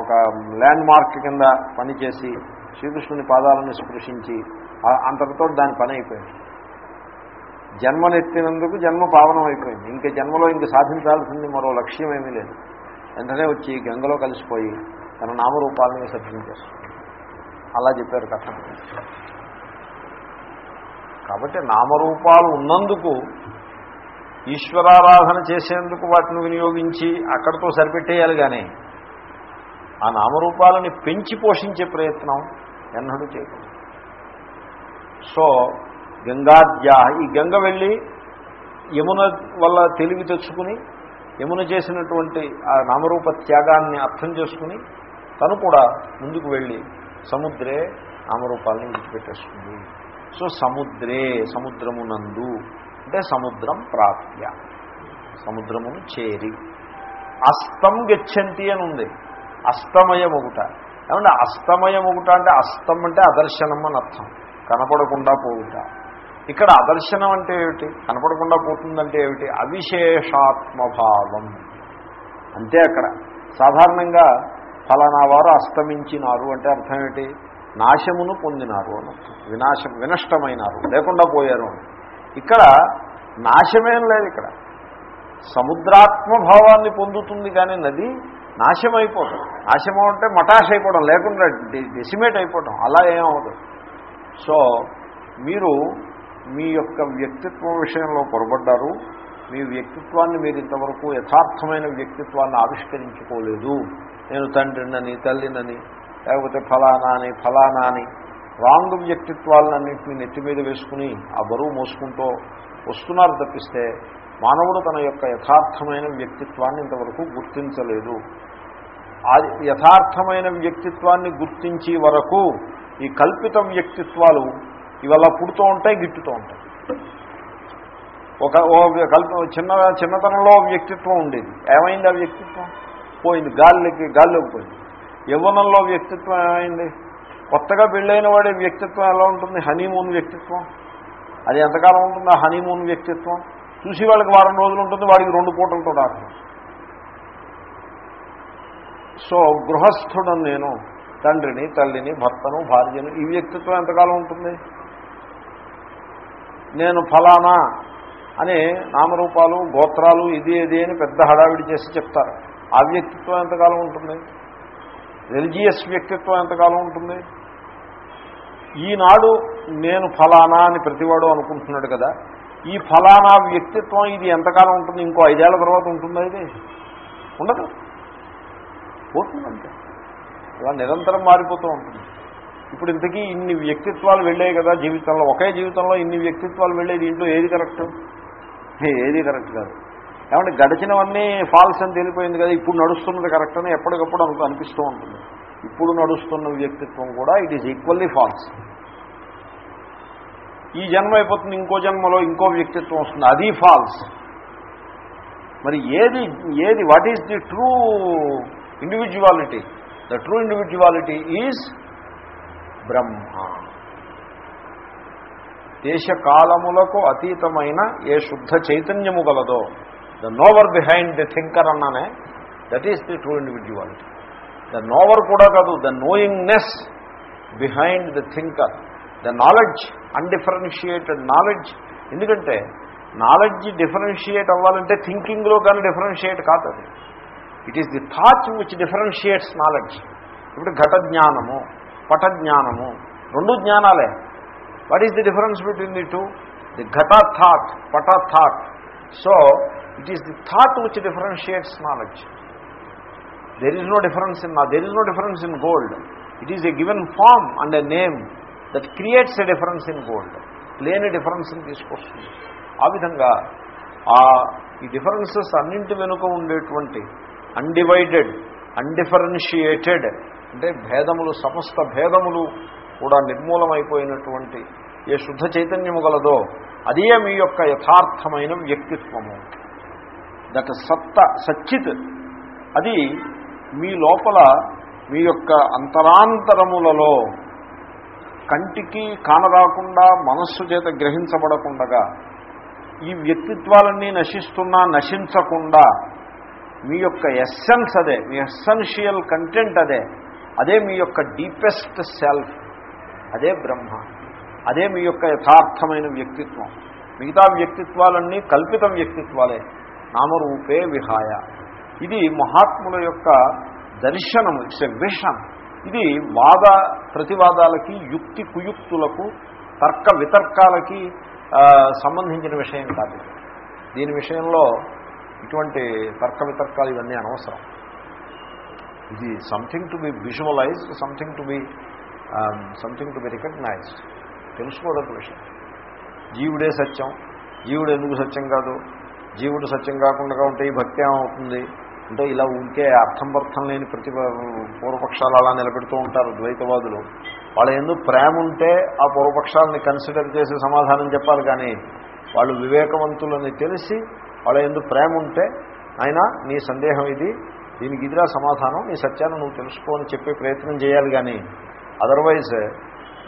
ఒక ల్యాండ్ మార్క్ కింద పనిచేసి శ్రీకృష్ణుని పాదాలను స్పృశించి అంతటితో దాని పని అయిపోయింది. జన్మనెత్తినందుకు జన్మ పావనం అయిపోయింది. ఇంక జన్మలో ఇంక సాధించాల్సింది మరో లక్ష్యం ఏమీ లేదు. వెంటనే వచ్చి గంగలో కలిసిపోయి తన నామరూపాలను విసర్జన చేస్తుంది. అలా చెప్పారు కథ. కాబట్టి నామరూపాలు ఉన్నందుకు ఈశ్వరారాధన చేసేందుకు వాటిని వినియోగించి అక్కడితో సరిపెట్టేయాలి కానీ ఆ నామరూపాలని పెంచి పోషించే ప్రయత్నం ఎన్నడూ చేయకూడదు. సో గంగాద్యా ఈ గంగ వెళ్ళి యమున వల్ల తెలివి తెచ్చుకుని యమున చేసినటువంటి ఆ నామరూప త్యాగాన్ని అర్థం చేసుకుని తను కూడా ముందుకు వెళ్ళి సముద్రే నామరూపాలని విడిచిపెట్టేస్తుంది. సో సముద్రే సముద్రమునందు అంటే సముద్రం ప్రాప్య. సముద్రమును చేరి. అస్తం గచ్చంతి అని ఉంది అస్తమయమొగుట. ఏమంటే అస్తమయమొగుట అంటే అస్తం అంటే అదర్శనం అని అర్థం. కనపడకుండా పోవుట. ఇక్కడ అదర్శనం అంటే ఏమిటి? కనపడకుండా పోతుందంటే ఏమిటి? అవిశేషాత్మభావం. అంతే అక్కడ. సాధారణంగా ఫలానా వారు అస్తమించినారు అంటే అర్థం ఏమిటి? నాశమును పొందినారు అని వినాశం వినష్టమైనారు లేకుండా పోయారు అని. ఇక్కడ నాశమేం లేదు ఇక్కడ. సముద్రాత్మభావాన్ని పొందుతుంది కానీ నది నాశమైపోవడం నాశము అంటే మటాష్ అయిపోవడం లేకుండా డెసిమేట్ అయిపోవడం అలా ఏమవుతుంది సో మీరు మీ యొక్క వ్యక్తిత్వం విషయంలో పొరబడ్డారు మీ వ్యక్తిత్వాన్ని మీరు ఇంతవరకు యథార్థమైన వ్యక్తిత్వాన్ని ఆవిష్కరించుకోలేదు. నేను తండ్రినని తల్లినని లేకపోతే ఫలానా అని ఫలానా అని రాంగ్ వ్యక్తిత్వాలన్నింటినీ నెత్తి మీద వేసుకుని ఆ బరువు మోసుకుంటూ వస్తున్నారు తప్పిస్తే మానవుడు తన యొక్క యథార్థమైన వ్యక్తిత్వాన్ని ఇంతవరకు గుర్తించలేదు. ఆ యథార్థమైన వ్యక్తిత్వాన్ని గుర్తించే వరకు ఈ కల్పిత వ్యక్తిత్వాలు ఇవల్ల పుడుతూ ఉంటాయి గిట్టుతూ ఉంటాయి. ఒక ఓ కల్ప చిన్న చిన్నతనంలో వ్యక్తిత్వం ఉండేది. ఏమైంది ఆ వ్యక్తిత్వం? పోయింది గాలికి గాలిలోకి పోయింది. యవ్వనంలో వ్యక్తిత్వం ఏమైంది? కొత్తగా పెళ్ళైన వాడి వ్యక్తిత్వం ఎలా ఉంటుంది? హనీమూన్ వ్యక్తిత్వం. అది ఎంతకాలం ఉంటుంది? ఆ హనీమూన్ వ్యక్తిత్వం. చూసి వాళ్ళకి వారం రోజులు ఉంటుంది వాడికి రెండు పూటలతో డాక్టర్ సో గృహస్థుడని నేను తండ్రిని తల్లిని భర్తను భార్యను ఈ వ్యక్తిత్వం ఎంతకాలం ఉంటుంది? నేను ఫలానా అని నామరూపాలు గోత్రాలు ఇది ఇది అని పెద్ద హడావిడి చేసి చెప్తారు. ఆ వ్యక్తిత్వం ఎంతకాలం ఉంటుంది? రిలీజియస్ వ్యక్తిత్వం ఎంతకాలం ఉంటుంది? ఈనాడు నేను ఫలానా అని ప్రతివాడు అనుకుంటున్నాడు కదా. ఈ ఫలానా వ్యక్తిత్వం ఇది ఎంతకాలం ఉంటుంది? ఇంకో ఐదేళ్ళ తర్వాత ఉంటుందా ఇది? ఉండదు. పోతుందంటే అలా నిరంతరం మారిపోతూ ఉంటుంది. ఇప్పుడు ఇంతకీ ఇన్ని వ్యక్తిత్వాలు వెళ్ళాయి కదా జీవితంలో. ఒకే జీవితంలో ఇన్ని వ్యక్తిత్వాలు వెళ్ళేది ఇంట్లో ఏది కరెక్ట్? ఏది కరెక్ట్ కాదు. ఏమంటే గడిచినవన్నీ ఫాల్స్ అని తెలిపోయింది కదా ఇప్పుడు నడుస్తున్నది కరెక్ట్ అని ఎప్పటికప్పుడు అనుకు అనిపిస్తూ ఉంటుంది. ఇప్పుడు నడుస్తున్న వ్యక్తిత్వం కూడా ఇట్ ఈజ్ ఈక్వల్లీ ఫాల్స్ ఈ జన్మ అయిపోతుంది ఇంకో జన్మలో ఇంకో వ్యక్తిత్వం వస్తుంది అది ఫాల్స్ మరి ఏది ఏది what is the true individuality the true individuality is Brahma. దేశకాలములకు అతీతమైన ఏ శుద్ధ చైతన్యము గలదో the knower behind the thinker అన్నానే that is the true individuality the knower కూడా కాదు the knowingness behind the thinker the knowledge undifferentiated knowledge ఎందుకంటే knowledge differentiate అవ్వాలంటే థింకింగ్లో కానీ డిఫరెన్షియేట్ కాదు అది. It is the thought which differentiates knowledge ఇప్పుడు ఘట జ్ఞానము పట జ్ఞానము రెండు జ్ఞానాలే. What is the difference between the two the ఘట థాట్ పట thought so it is the thought which differentiates knowledge there is no difference in there is no difference in gold it is a given form and a name that creates a difference in gold లేని డిఫరెన్స్ని తీసుకొస్తుంది ఆ విధంగా ఆ ఈ differences అన్నింటి వెనుక ఉండేటువంటి అన్డివైడెడ్ అన్డిఫరెన్షియేటెడ్ అంటే భేదములు సమస్త భేదములు కూడా నిర్మూలమైపోయినటువంటి ఏ శుద్ధ చైతన్యము గలదో అదే మీ యొక్క యథార్థమైన వ్యక్తిత్వము. దట్ సత్త సచ్చిత్. అది మీ లోపల మీ యొక్క అంతరాంతరములలో కంటికి కానరాకుండా మనస్సు చేత గ్రహించబడకుండగా ఈ వ్యక్తిత్వాలన్నీ నశిస్తున్నా నశించకుండా మీ యొక్క ఎస్సెన్స్ అదే మీ ఎస్సెన్షియల్ కంటెంట్ అదే అదే మీ యొక్క డీపెస్ట్ సెల్ఫ్ అదే బ్రహ్మ అదే మీ యొక్క యథార్థమైన వ్యక్తిత్వం. మిగతా వ్యక్తిత్వాలన్నీ కల్పిత వ్యక్తిత్వాలే. నామరూపే విహాయ. ఇది మహాత్ముల యొక్క దర్శనం ఇట్స్ ఎ విషన్ ఇది వాద ప్రతివాదాలకి యుక్తి కుయుక్తులకు తర్క వితర్కాలకి సంబంధించిన విషయం కాదు. దీని విషయంలో ఇటువంటి తర్క వితర్కాలు ఇవన్నీ అనవసరం. ఇది something to be visualized something to be something to be recognized తెలుసుకోదగ్గ విషయం. జీవుడే సత్యం. జీవుడు ఎందుకు సత్యం కాదు? జీవుడు సత్యం కాకుండా ఉంటే ఈ భక్తి ఏమవుతుంది? అంటే ఇలా ఉంటే అర్థం పర్థం లేని ప్రతి పూర్వపక్షాలు అలా నిలబెడుతూ ఉంటారు ద్వైతవాదులు. వాళ్ళ ఎందుకు ప్రేమ ఉంటే ఆ పూర్వపక్షాలని కన్సిడర్ చేసి సమాధానం చెప్పాలి కానీ వాళ్ళు వివేకవంతులని తెలిసి వాళ్ళ ఎందుకు ప్రేమ ఉంటే అయినా నీ సందేహం ఇది దీనికి ఇదిరా సమాధానం నీ సత్యాన్ని నువ్వు తెలుసుకోని చెప్పే ప్రయత్నం చేయాలి కానీ అదర్వైజ్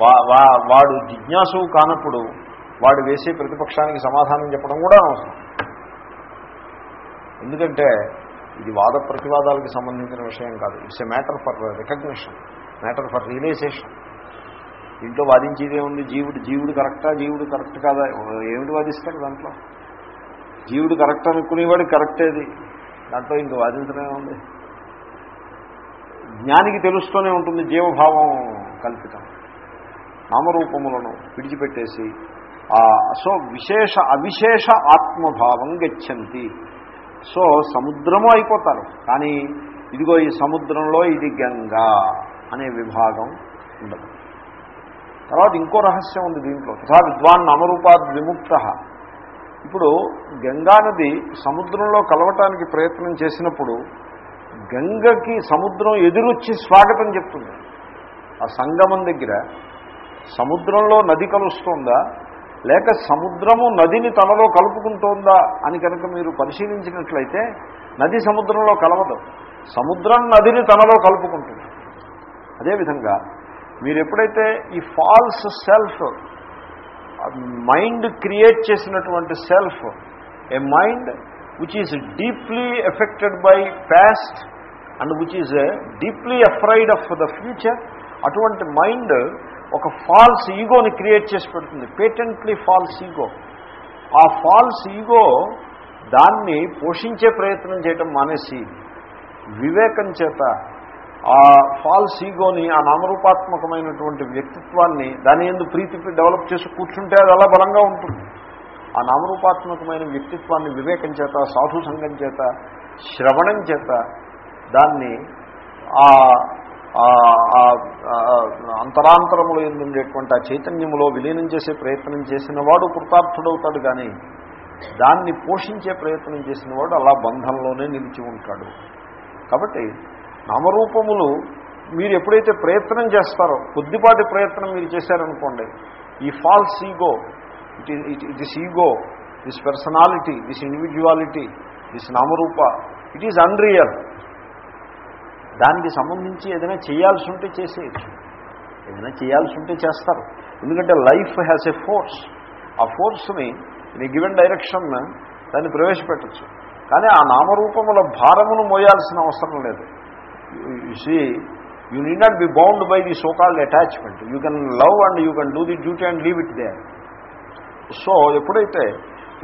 వా వా- వాడు జిజ్ఞాసు కానప్పుడు వాడు వేసే ప్రతిపక్షానికి సమాధానం చెప్పడం కూడా అవసరం ఎందుకంటే ఇది వాద ప్రతివాదాలకు సంబంధించిన విషయం కాదు. It's a matter for recognition matter for realization ఇంట్లో వాదించేదే ఉంది జీవుడు జీవుడు కరెక్టా? జీవుడు కరెక్ట్ కాదా? ఏమిటి వాదిస్తాడు దాంట్లో? జీవుడు కరెక్ట్ అనుకునేవాడు కరెక్టేది దాంట్లో ఇంక వాదించడమే ఉంది జ్ఞానికి తెలుస్తూనే ఉంటుంది జీవభావం కల్పితం. నామరూపములను విడిచిపెట్టేసి ఆ సో విశేష అవిశేష ఆత్మభావం గచ్చంతి. సో సముద్రము అయిపోతారు. కానీ ఇదిగో ఈ సముద్రంలో ఇది గంగా అనే విభాగం ఉండదు. తర్వాత ఇంకో రహస్యం ఉంది దీంట్లో. తథా విద్వాన్ నామరూపాద్ విముక్త. ఇప్పుడు గంగా నది సముద్రంలో కలవటానికి ప్రయత్నం చేసినప్పుడు గంగకి సముద్రం ఎదురొచ్చి స్వాగతం చెప్తుంది. ఆ సంగమం దగ్గర సముద్రంలో నది కలుస్తోందా? లేక సముద్రము నదిని తనలో కలుపుకుంటోందా అని కనుక మీరు పరిశీలించినట్లయితే నది సముద్రంలో కలవదు. సముద్రం నదిని తనలో కలుపుకుంటుంది. అదేవిధంగా మీరు ఎప్పుడైతే ఈ ఫాల్స్ సెల్ఫ్ మైండ్ క్రియేట్ చేసినటువంటి self A mind which is deeply affected by past and which is deeply afraid of the future అటువంటి మైండ్ ఒక ఫాల్స్ ఈగోని క్రియేట్ చేసి పెడుతుంది. పేటెంట్లీ ఫాల్స్ ఈగో ఆ ఫాల్స్ ఈగో దాన్ని పోషించే ప్రయత్నం చేయటం మానేసి వివేకం చేత ఆ ఫాల్స్ ఈగోని ఆ నామరూపాత్మకమైనటువంటి వ్యక్తిత్వాన్ని దాని ఎందు ప్రీతి డెవలప్ చేసి కూర్చుంటే అది అలా బలంగా ఉంటుంది. ఆ నామరూపాత్మకమైన వ్యక్తిత్వాన్ని వివేకం చేత సాధు సంఘం చేత శ్రవణం చేత దాన్ని ఆ ఆ- అంతరాంతరములో ఎందుండేటువంటి ఆ చైతన్యములో విలీనం చేసే ప్రయత్నం చేసిన వాడు కృతార్థుడవుతాడు కానీ దాన్ని పోషించే ప్రయత్నం చేసిన వాడు అలా బంధంలోనే నిలిచి ఉంటాడు. కాబట్టి నామరూపములు మీరు ఎప్పుడైతే ప్రయత్నం చేస్తారో కొద్దిపాటి ప్రయత్నం మీరు చేశారనుకోండి ఈ false ego it it it ego this personality this individuality this నామరూప ఇట్ ఈజ్ అన్రియల్. దానికి సంబంధించి ఏదైనా చేయాల్సి ఉంటే చేసేయచ్చు. ఏదైనా చేయాల్సి ఉంటే చేస్తారు. ఎందుకంటే లైఫ్ హ్యాస్ ఎ ఫోర్స్ ఆ ఫోర్స్ని ఇన్ గివెన్ డైరెక్షన్ దాన్ని ప్రవేశపెట్టచ్చు. కానీ ఆ నామరూపముల భారమును మోయాల్సిన అవసరం లేదు. See you need not be bound by the so-called attachment you can love and you can do the duty and leave it there so ఎప్పుడైతే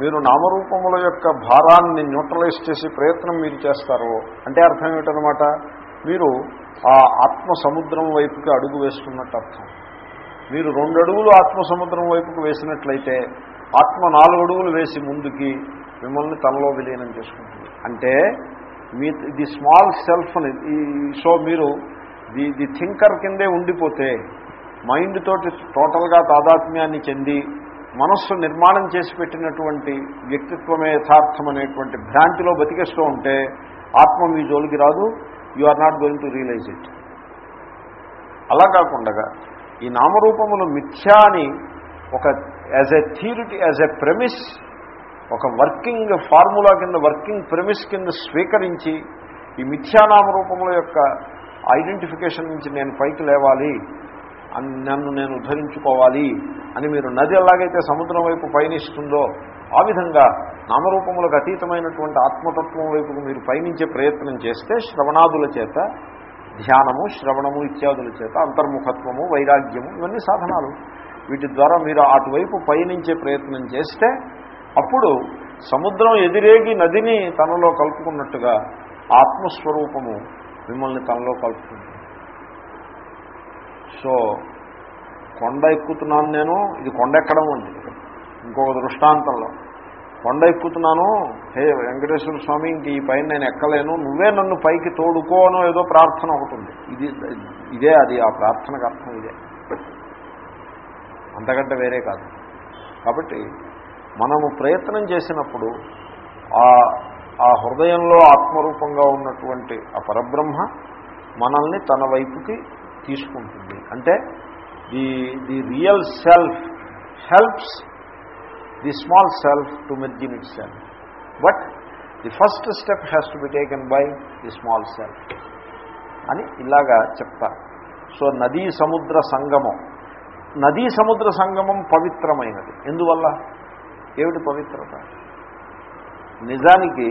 మీరు నామరూపముల యొక్క భారాన్ని న్యూట్రలైజ్ చేసే ప్రయత్నం మీరు చేస్తారో అంటే అర్థం ఏమిటనమాట మీరు ఆ ఆత్మ సముద్రం వైపుకి అడుగు వేస్తున్నట్టు అర్థం. మీరు రెండు అడుగులు ఆత్మ సముద్రం వైపుకు వేసినట్లయితే ఆత్మ నాలుగు అడుగులు వేసి ముందుకి మిమ్మల్ని తనలో విలీనం చేసుకుంటుంది. అంటే మీ ది స్మాల్ సెల్ఫ్ని ఈ సో మీరు ది ది థింకర్ కిందే ఉండిపోతే మైండ్ తోటి టోటల్గా తాదాత్మ్యాన్ని చెంది మనస్సు నిర్మాణం చేసి పెట్టినటువంటి వ్యక్తిత్వమే యథార్థం అనేటువంటి భ్రాంతిలో బతికేస్తూ ఉంటే ఆత్మ మీ జోలికి రాదు you are not going to realise it. అలా కాకుండా ఈ నామరూపములు మిథ్యా అని ఒక as a theory as a premise ఒక వర్కింగ్ ఫార్ములా కింద వర్కింగ్ ప్రెమిస్ కింద స్వీకరించి ఈ మిథ్యానామరూపముల యొక్క ఐడెంటిఫికేషన్ నుంచి నేను పైకి లేవాలి అని నన్ను నేను ఉద్ధరించుకోవాలి అని మీరు నది ఎలాగైతే సముద్రం వైపు పయనిస్తుందో ఆ విధంగా నామరూపములకు అతీతమైనటువంటి ఆత్మతత్వం వైపు మీరు పయనించే ప్రయత్నం చేస్తే శ్రవణాదుల చేత ధ్యానము శ్రవణము ఇత్యాదుల చేత అంతర్ముఖత్వము వైరాగ్యము ఇవన్నీ సాధనాలు. వీటి ద్వారా మీరు అటువైపు పయనించే ప్రయత్నం చేస్తే అప్పుడు సముద్రం ఎదిరేగి నదిని తనలో కలుపుకున్నట్టుగా ఆత్మస్వరూపము మిమ్మల్ని తనలో కలుపుతుంది. సో కొండ ఎక్కుతున్నాను నేను ఇది కొండ ఎక్కడం ఉంది ఇంకొక దృష్టాంతంలో. కొండ ఎక్కుతున్నాను హే వెంకటేశ్వర స్వామి ఇంక ఈ పైన నేను ఎక్కలేను నువ్వే నన్ను పైకి తోడుకోనో ఏదో ప్రార్థన ఒకటి ఉంది. ఇది ఇదే అది ఆ ప్రార్థనకు అర్థం ఇదే. అంతకంటే వేరే కాదు. కాబట్టి మనము ప్రయత్నం చేసినప్పుడు ఆ ఆ హృదయంలో ఆత్మరూపంగా ఉన్నటువంటి ఆ పరబ్రహ్మ మనల్ని తన వైపుకి తీసుకుంటుంది. అంటే the the real self helps the small self to merge in itself but the first step has to be taken by the small self అని ఇలాగా చెప్తారు సో నదీ సముద్ర సంగమం నదీ సముద్ర సంగమం పవిత్రమైనది ఎందువల్ల ఏమిటి పవిత్రత నిజానికి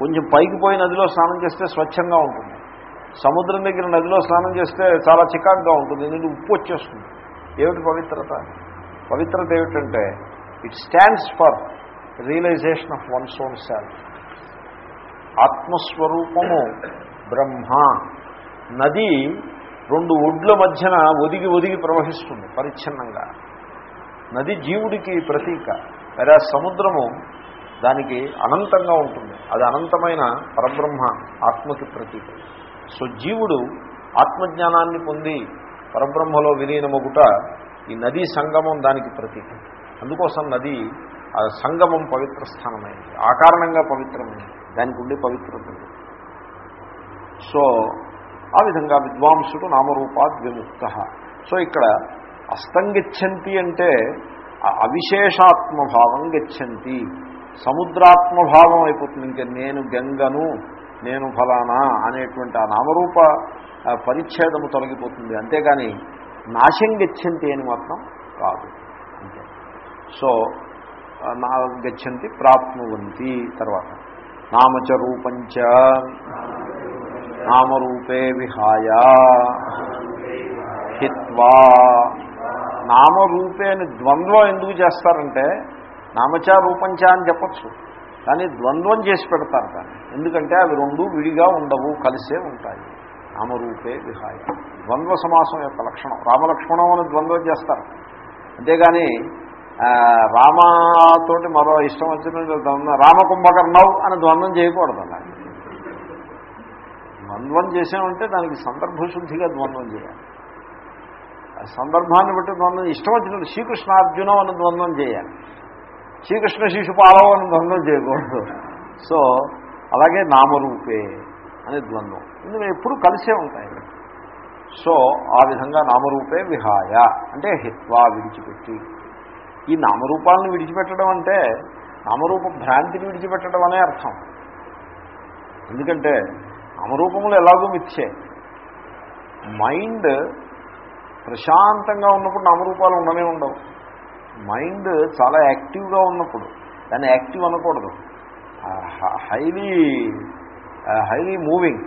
కొంచెం పైకి పోయి నదిలో స్నానం చేస్తే స్వచ్ఛంగా ఉంటుంది సముద్రం దగ్గర నదిలో స్నానం చేస్తే చాలా చికాకుగా ఉంటుంది ఎందుకంటే ఉప్పు వచ్చేస్తుంది ఏమిటి పవిత్రత పవిత్రత ఏమిటంటే it stands for realization of one's own self ఆత్మస్వరూపము బ్రహ్మ నది రెండు ఒడ్ల మధ్యన ఒదిగి ఒదిగి ప్రవహిస్తుంది పరిచ్ఛిన్నంగా. నది జీవుడికి ప్రతీక. వేరే సముద్రము దానికి అనంతంగా ఉంటుంది. అది అనంతమైన పరబ్రహ్మ ఆత్మకి ప్రతీక. సో జీవుడు ఆత్మజ్ఞానాన్ని పొంది పరబ్రహ్మలో విలీనమొగుట ఈ నదీ సంగమం దానికి ప్రతీక. అందుకోసం నది సంగమం పవిత్ర స్థానమైంది ఆ కారణంగా పవిత్రమైంది. దానికి ఉండే పవిత్రత. సో ఆ విధంగా విద్వాంసుడు నామరూపాద్ విముక్త సో ఇక్కడ అస్తంగచ్చంతి అంటే అవిశేషాత్మభావం గచ్చంతి. సముద్రాత్మభావం అయిపోతుంది. ఇంకా నేను గంగను నేను ఫలానా అనేటువంటి ఆ నామరూప పరిచ్ఛేదము తొలగిపోతుంది. అంతేగాని నాశం గచ్చంతి అని మాత్రం కాదు. సో నా గచ్చంతి ప్రాప్నువంతి తర్వాత. నామచ రూపంచ నామరూపే విహాయ హిత్వా. నామరూపే అని ద్వంద్వం ఎందుకు చేస్తారంటే నామచ రూపంచ అని చెప్పచ్చు కానీ ద్వంద్వం చేసి పెడతారు దాన్ని. ఎందుకంటే అవి రెండు విడిగా ఉండవు కలిసే ఉంటాయి. నామరూపే విహాయ. ద్వంద్వ సమాసం యొక్క లక్షణం. రామలక్ష్మణం అని ద్వంద్వం చేస్తారు. అంతేగాని రామతోటి మరో ఇష్టం వచ్చిన ద్వంద్వం రామకుంభకర్ణవు అని ద్వంద్వం చేయకూడదు అలా. ద్వంద్వం చేసామంటే దానికి సందర్భశుద్ధిగా ద్వంద్వం చేయాలి. ఆ సందర్భాన్ని బట్టి ద్వంద్వం ఇష్టం వచ్చినట్టు శ్రీకృష్ణ అర్జునం అని ద్వంద్వం చేయాలి. శ్రీకృష్ణ శిశుపాలవ అని ద్వంద్వం చేయకూడదు. సో అలాగే నామరూపే అని ద్వంద్వం ఇందులో ఎప్పుడు కలిసే ఉంటాయి. సో ఆ విధంగా నామరూపే విహాయ. అంటే హిత్వా విడిచిపెట్టి. ఈ నామరూపాలను విడిచిపెట్టడం అంటే నామరూప భ్రాంతిని విడిచిపెట్టడం అనే అర్థం. ఎందుకంటే నామరూపములు ఎలాగో మిథ్యే. మైండ్ ప్రశాంతంగా ఉన్నప్పుడు నామరూపాలు ఉండనే ఉండవు. మైండ్ చాలా యాక్టివ్గా ఉన్నప్పుడు దాన్ని యాక్టివ్ అనకూడదు. Highly highly moving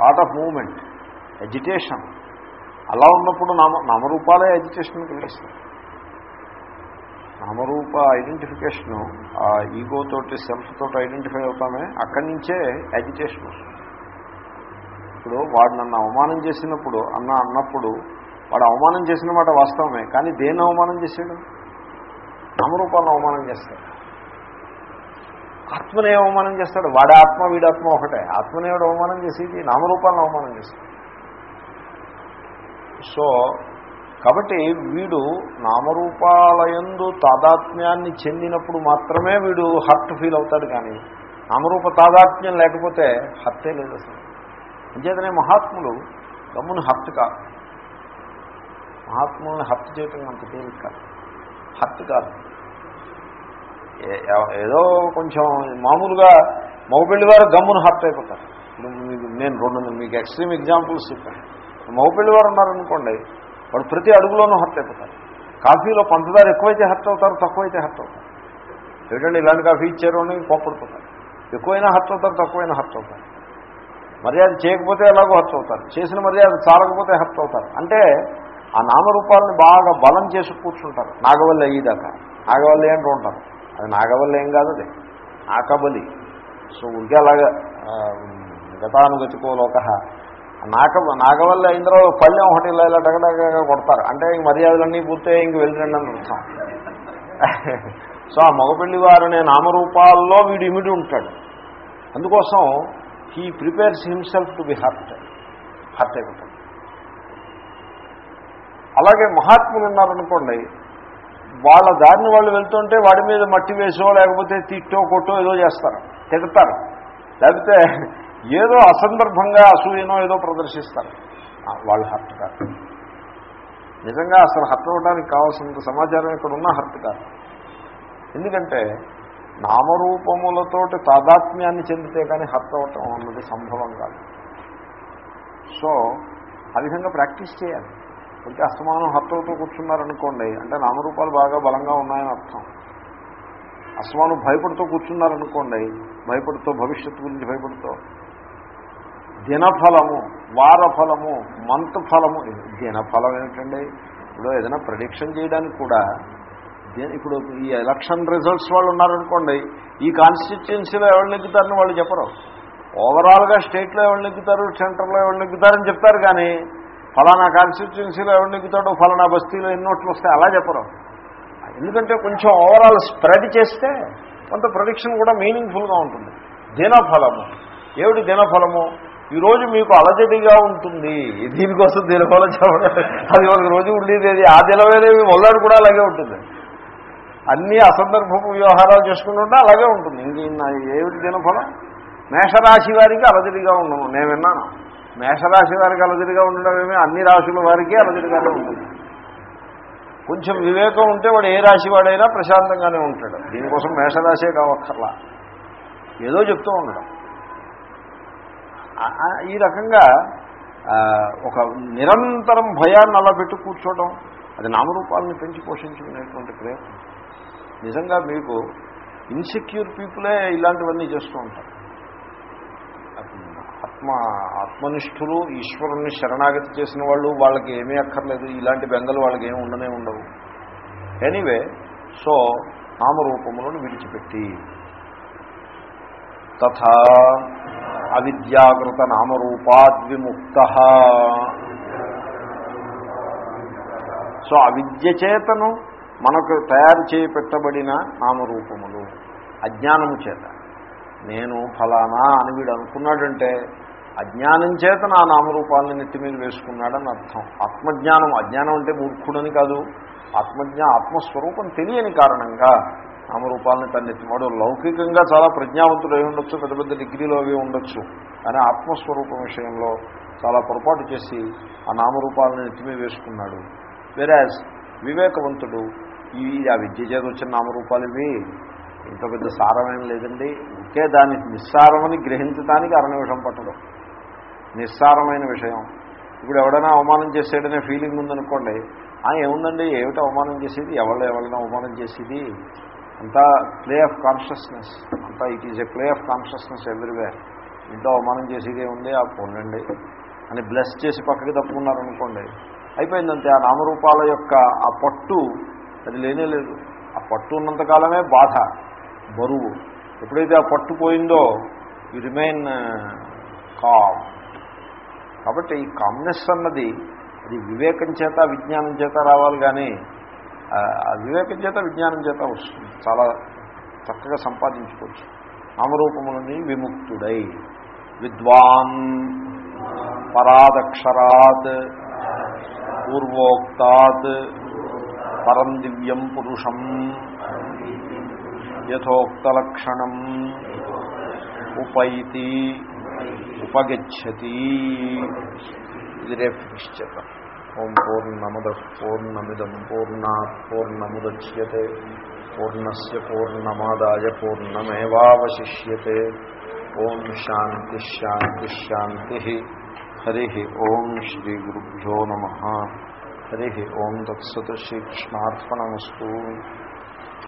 lot of movement agitation అలా ఉన్నప్పుడు నామ నామరూపాలే ఎజిటేషన్ కలిగిస్తాయి నామరూప ఐడెంటిఫికేషను ఆ ఈగో తోటి సెల్ఫ్ తోటి ఐడెంటిఫై అవుతామే. అక్కడి నుంచే యాజిటేషన్ వస్తుంది. ఇప్పుడు వాడు నన్ను అవమానం చేసినప్పుడు అన్న అన్నప్పుడు వాడు అవమానం చేసిన మాట వాస్తవమే కానీ దేన్ని అవమానం చేశాడు? నామరూపాలను అవమానం చేస్తాడు. ఆత్మనే అవమానం చేస్తాడు. వాడి ఆత్మ వీడాత్మ ఒకటే. ఆత్మనేవాడు అవమానం చేసేది నామరూపాలను అవమానం చేస్తాడు. సో కాబట్టి వీడు నామరూపాలయందు తాదాత్మ్యాన్ని చెందినప్పుడు మాత్రమే వీడు హర్ట్ ఫీల్ అవుతాడు కానీ నామరూప తాదాత్మ్యం లేకపోతే హర్తే లేదు అసలు. అంచేతనే మహాత్ములు గమ్మును హర్త్ కాదు. మహాత్ములను హర్త్ చేయటం అంత తేలిక కాదు. హర్త్ కాదు. ఏ- ఏదో కొంచెం మామూలుగా మగపిల్లి వారు గమ్మును హర్ట్ అయిపోతారు. మీకు నేను రెండు మీకు ఎక్స్ట్రీమ్ ఎగ్జాంపుల్స్ చెప్పాను. మగపిల్లి వారు ఉన్నారనుకోండి వాడు ప్రతి అడుగులోనూ హర్ట్ అయిపోతారు కాఫీలో పంచదార ఎక్కువైతే హర్ట్ అవుతారు తక్కువైతే హర్ట్ అవుతారు. ఎందుకంటే ఇలాంటి కాఫీ ఇచ్చారు అని కోపడిపోతారు ఎక్కువైనా హర్ట్ అవుతారు తక్కువైనా హర్ట్ అవుతారు. మర్యాద చేయకపోతే ఎలాగో హర్ట్ అవుతారు. చేసిన మర్యాద చాలకపోతే హర్ట్ అవుతారు. అంటే ఆ నామరూపాలను బాగా బలం చేసి కూర్చుంటారు. నాగవల్లి అయ్యేదాకా. నాగవల్లి అంటూ ఉంటారు. అది నాగవల్లి ఏం కాదు అది. నాకబలి. సో ఉడికే అలాగా ఆ, గతానుగతికో లోక నాక నాగవల్ల అయిన తర్వాత పళ్ళెం ఒకటి ఇలా ఇలా డగడగగా కొడతారు. అంటే ఇంక మర్యాదలన్నీ పూర్తయి ఇంక వెళ్ళిరండి అని అర్థం. సో ఆ మగపెళ్ళి వారనే నామరూపాల్లో వీడు ఇమిడి ఉంటాడు. అందుకోసం he prepares himself to be hurt hurt అయిపోతాడు. అలాగే మహాత్ములు ఉన్నారనుకోండి వాళ్ళ దారిని వాళ్ళు వెళ్తుంటే వాడి మీద మట్టి వేసో లేకపోతే తిట్టో కొట్టో ఏదో చేస్తారు. తిడతారు. లేకపోతే ఏదో అసందర్భంగా అసూయనో ఏదో ప్రదర్శిస్తారు. వాళ్ళు హర్ట్ కాదు నిజంగా అసలు హర్ట్ అవ్వడానికి కావాల్సినంత సమాచారం ఇక్కడ ఉన్న హర్ట్ కాదు ఎందుకంటే నామరూపములతోటి తాదాత్మ్యాన్ని చెందితే కానీ హర్ట్ అవ్వటం అన్నది సంభవం కాదు. సో ఆ విధంగా ప్రాక్టీస్ చేయాలి. అంటే అస్తమానం హర్ట్ కూర్చున్నారనుకోండి అంటే నామరూపాలు బాగా బలంగా ఉన్నాయని అర్థం. అస్తమానం భయపడుతూ కూర్చున్నారనుకోండి భయపడుతూ భవిష్యత్తు గురించి భయపడుతూ దినఫలము వారఫలము మంత్ ఫలము దినఫలం ఏమిటండి? ఇప్పుడు ఏదైనా ప్రొడిక్షన్ చేయడానికి కూడా ఇప్పుడు ఈ ఎలక్షన్ రిజల్ట్స్ వాళ్ళు ఉన్నారనుకోండి ఈ కాన్స్టిట్యున్సీలో ఎవరు నెగ్గుతారని వాళ్ళు చెప్పరు. ఓవరాల్గా స్టేట్లో ఎవరు నెగ్గుతారు సెంటర్లో ఎవరు నెగ్గుతారని చెప్తారు కానీ ఫలానా కాన్స్టిట్యున్సీలో ఎవరు నెగ్గుతాడో ఫలానా బస్తీలో ఎన్నోట్లు వస్తే వస్తాయి అలా చెప్పరు. ఎందుకంటే కొంచెం ఓవరాల్ స్ప్రెడ్ చేస్తే కొంత ప్రొడిక్షన్ కూడా మీనింగ్ఫుల్గా ఉంటుంది. దినఫలము. ఏమిటి దినఫలము? ఈరోజు మీకు అలజడిగా ఉంటుంది. దీనికోసం దినఫలం చెప్పడం. అది ఒక రోజు ఉండేది ఆ దినమేదేమి మొదలాడు కూడా అలాగే ఉంటుంది. అన్నీ అసందర్భపు వ్యవహారాలు చేసుకుంటుంటే అలాగే ఉంటుంది. ఇంక ఏమిటి దినఫలం? మేషరాశి వారికి అలజడిగా ఉండను నేను విన్నాను. మేషరాశి వారికి అలజడిగా ఉండడం ఏమి అన్ని రాశుల వారికి అలజడిగానే ఉంటుంది. కొంచెం వివేకం ఉంటే వాడు ఏ రాశి వాడైనా ప్రశాంతంగానే ఉంటాడు. దీనికోసం మేషరాశే కావక్కర్లా. ఏదో చెప్తూ ఉండడం. ఈ రకంగా ఒక నిరంతరం భయాన్ని అలా పెట్టి కూర్చోవడం అది నామరూపాలను పెంచి పోషించుకునేటువంటి ప్రయత్నం. నిజంగా మీకు ఇన్సెక్యూర్ పీపులే ఇలాంటివన్నీ చేస్తూ ఉంటారు. ఆత్మ ఆత్మనిష్ఠులు ఈశ్వరుణ్ణి శరణాగతి చేసిన వాళ్ళు వాళ్ళకి ఏమీ అక్కర్లేదు ఇలాంటి బెంగలు వాళ్ళకి ఏమి ఉండనే ఉండవు. ఎనీవే సో నామరూపములను విడిచిపెట్టి తథా అవిద్యాకృత నామరూపాద్విముక్త సో అవిద్య చేతను మనకు తయారు చేయి పెట్టబడిన నామరూపములు అజ్ఞానము చేత. నేను ఫలానా అని వీడు అనుకున్నాడంటే అజ్ఞానం చేత నా నామరూపాలను నెత్తి మీద వేసుకున్నాడని అర్థం. ఆత్మజ్ఞానం అజ్ఞానం అంటే మూర్ఖుడని కాదు. ఆత్మజ్ఞా ఆత్మస్వరూపం తెలియని కారణంగా నామరూపాలను తన నెత్తివాడు లౌకికంగా చాలా ప్రజ్ఞావంతుడు అయి ఉండొచ్చు పెద్ద పెద్ద డిగ్రీలో అవి ఉండొచ్చు. కానీ ఆత్మస్వరూపం విషయంలో చాలా పొరపాటు చేసి ఆ నామరూపాలను నెత్తి వేసుకున్నాడు. వెరాజ్ వివేకవంతుడు ఈ ఆ విద్య చేత వచ్చిన నామరూపాలు ఇవి ఇంత పెద్ద సారమేం లేదండి. ఇంకే దాన్ని నిస్సారమని గ్రహించడానికి అర నిమిషం పట్టడం నిస్సారమైన విషయం. ఇప్పుడు ఎవడైనా అవమానం చేసేడనే ఫీలింగ్ ఉందనుకోండి ఆ ఏముందండి? ఏమిటి అవమానం చేసేది? ఎవరు ఎవరైనా అవమానం చేసేది? అంతా ప్లే ఆఫ్ కాన్షియస్నెస్ అంతా it is a play of consciousness everywhere ఇంట్లో అవమానం చేసేదే ఉంది ఆ పొండండి. అని బ్లెస్ చేసి పక్కకి తప్పుకున్నారనుకోండి అయిపోయిందంటే ఆ నామరూపాల యొక్క ఆ పట్టు అది లేనే లేదు. ఆ పట్టు ఉన్నంతకాలమే బాధ బరువు. ఎప్పుడైతే ఆ పట్టు పోయిందో యు రిమైన్ కామ్ కాబట్టి ఈ కామ్నెస్ అన్నది అది వివేకం చేత విజ్ఞానం చేత రావాలి కానీ ఆ, చేత విజ్ఞానం చేత వస్తుంది. చాలా చక్కగా సంపాదించుకోవచ్చు. నామరూపములని విముక్తుడై. విద్వాన్ పరాదక్షరాత్ పూర్వోక్తాత్ పరం దివ్యం పురుషం యథోక్తలక్షణం ఉపైతి ఉపగచ్చతి. ఇది రేపు నిశ్చితం ఓం పూర్ణమద పూర్ణమిదం పూర్ణా పూర్ణముద్యతే పూర్ణస్ పూర్ణమాదాయ పూర్ణమేవాశిష్యతే ఓం శాంతి శాంతి శాంతి హరి ఓం శ్రీ గురుభ్యో నమ హరి ఓం తత్సత్ శ్రీకృష్ణార్పణమస్తు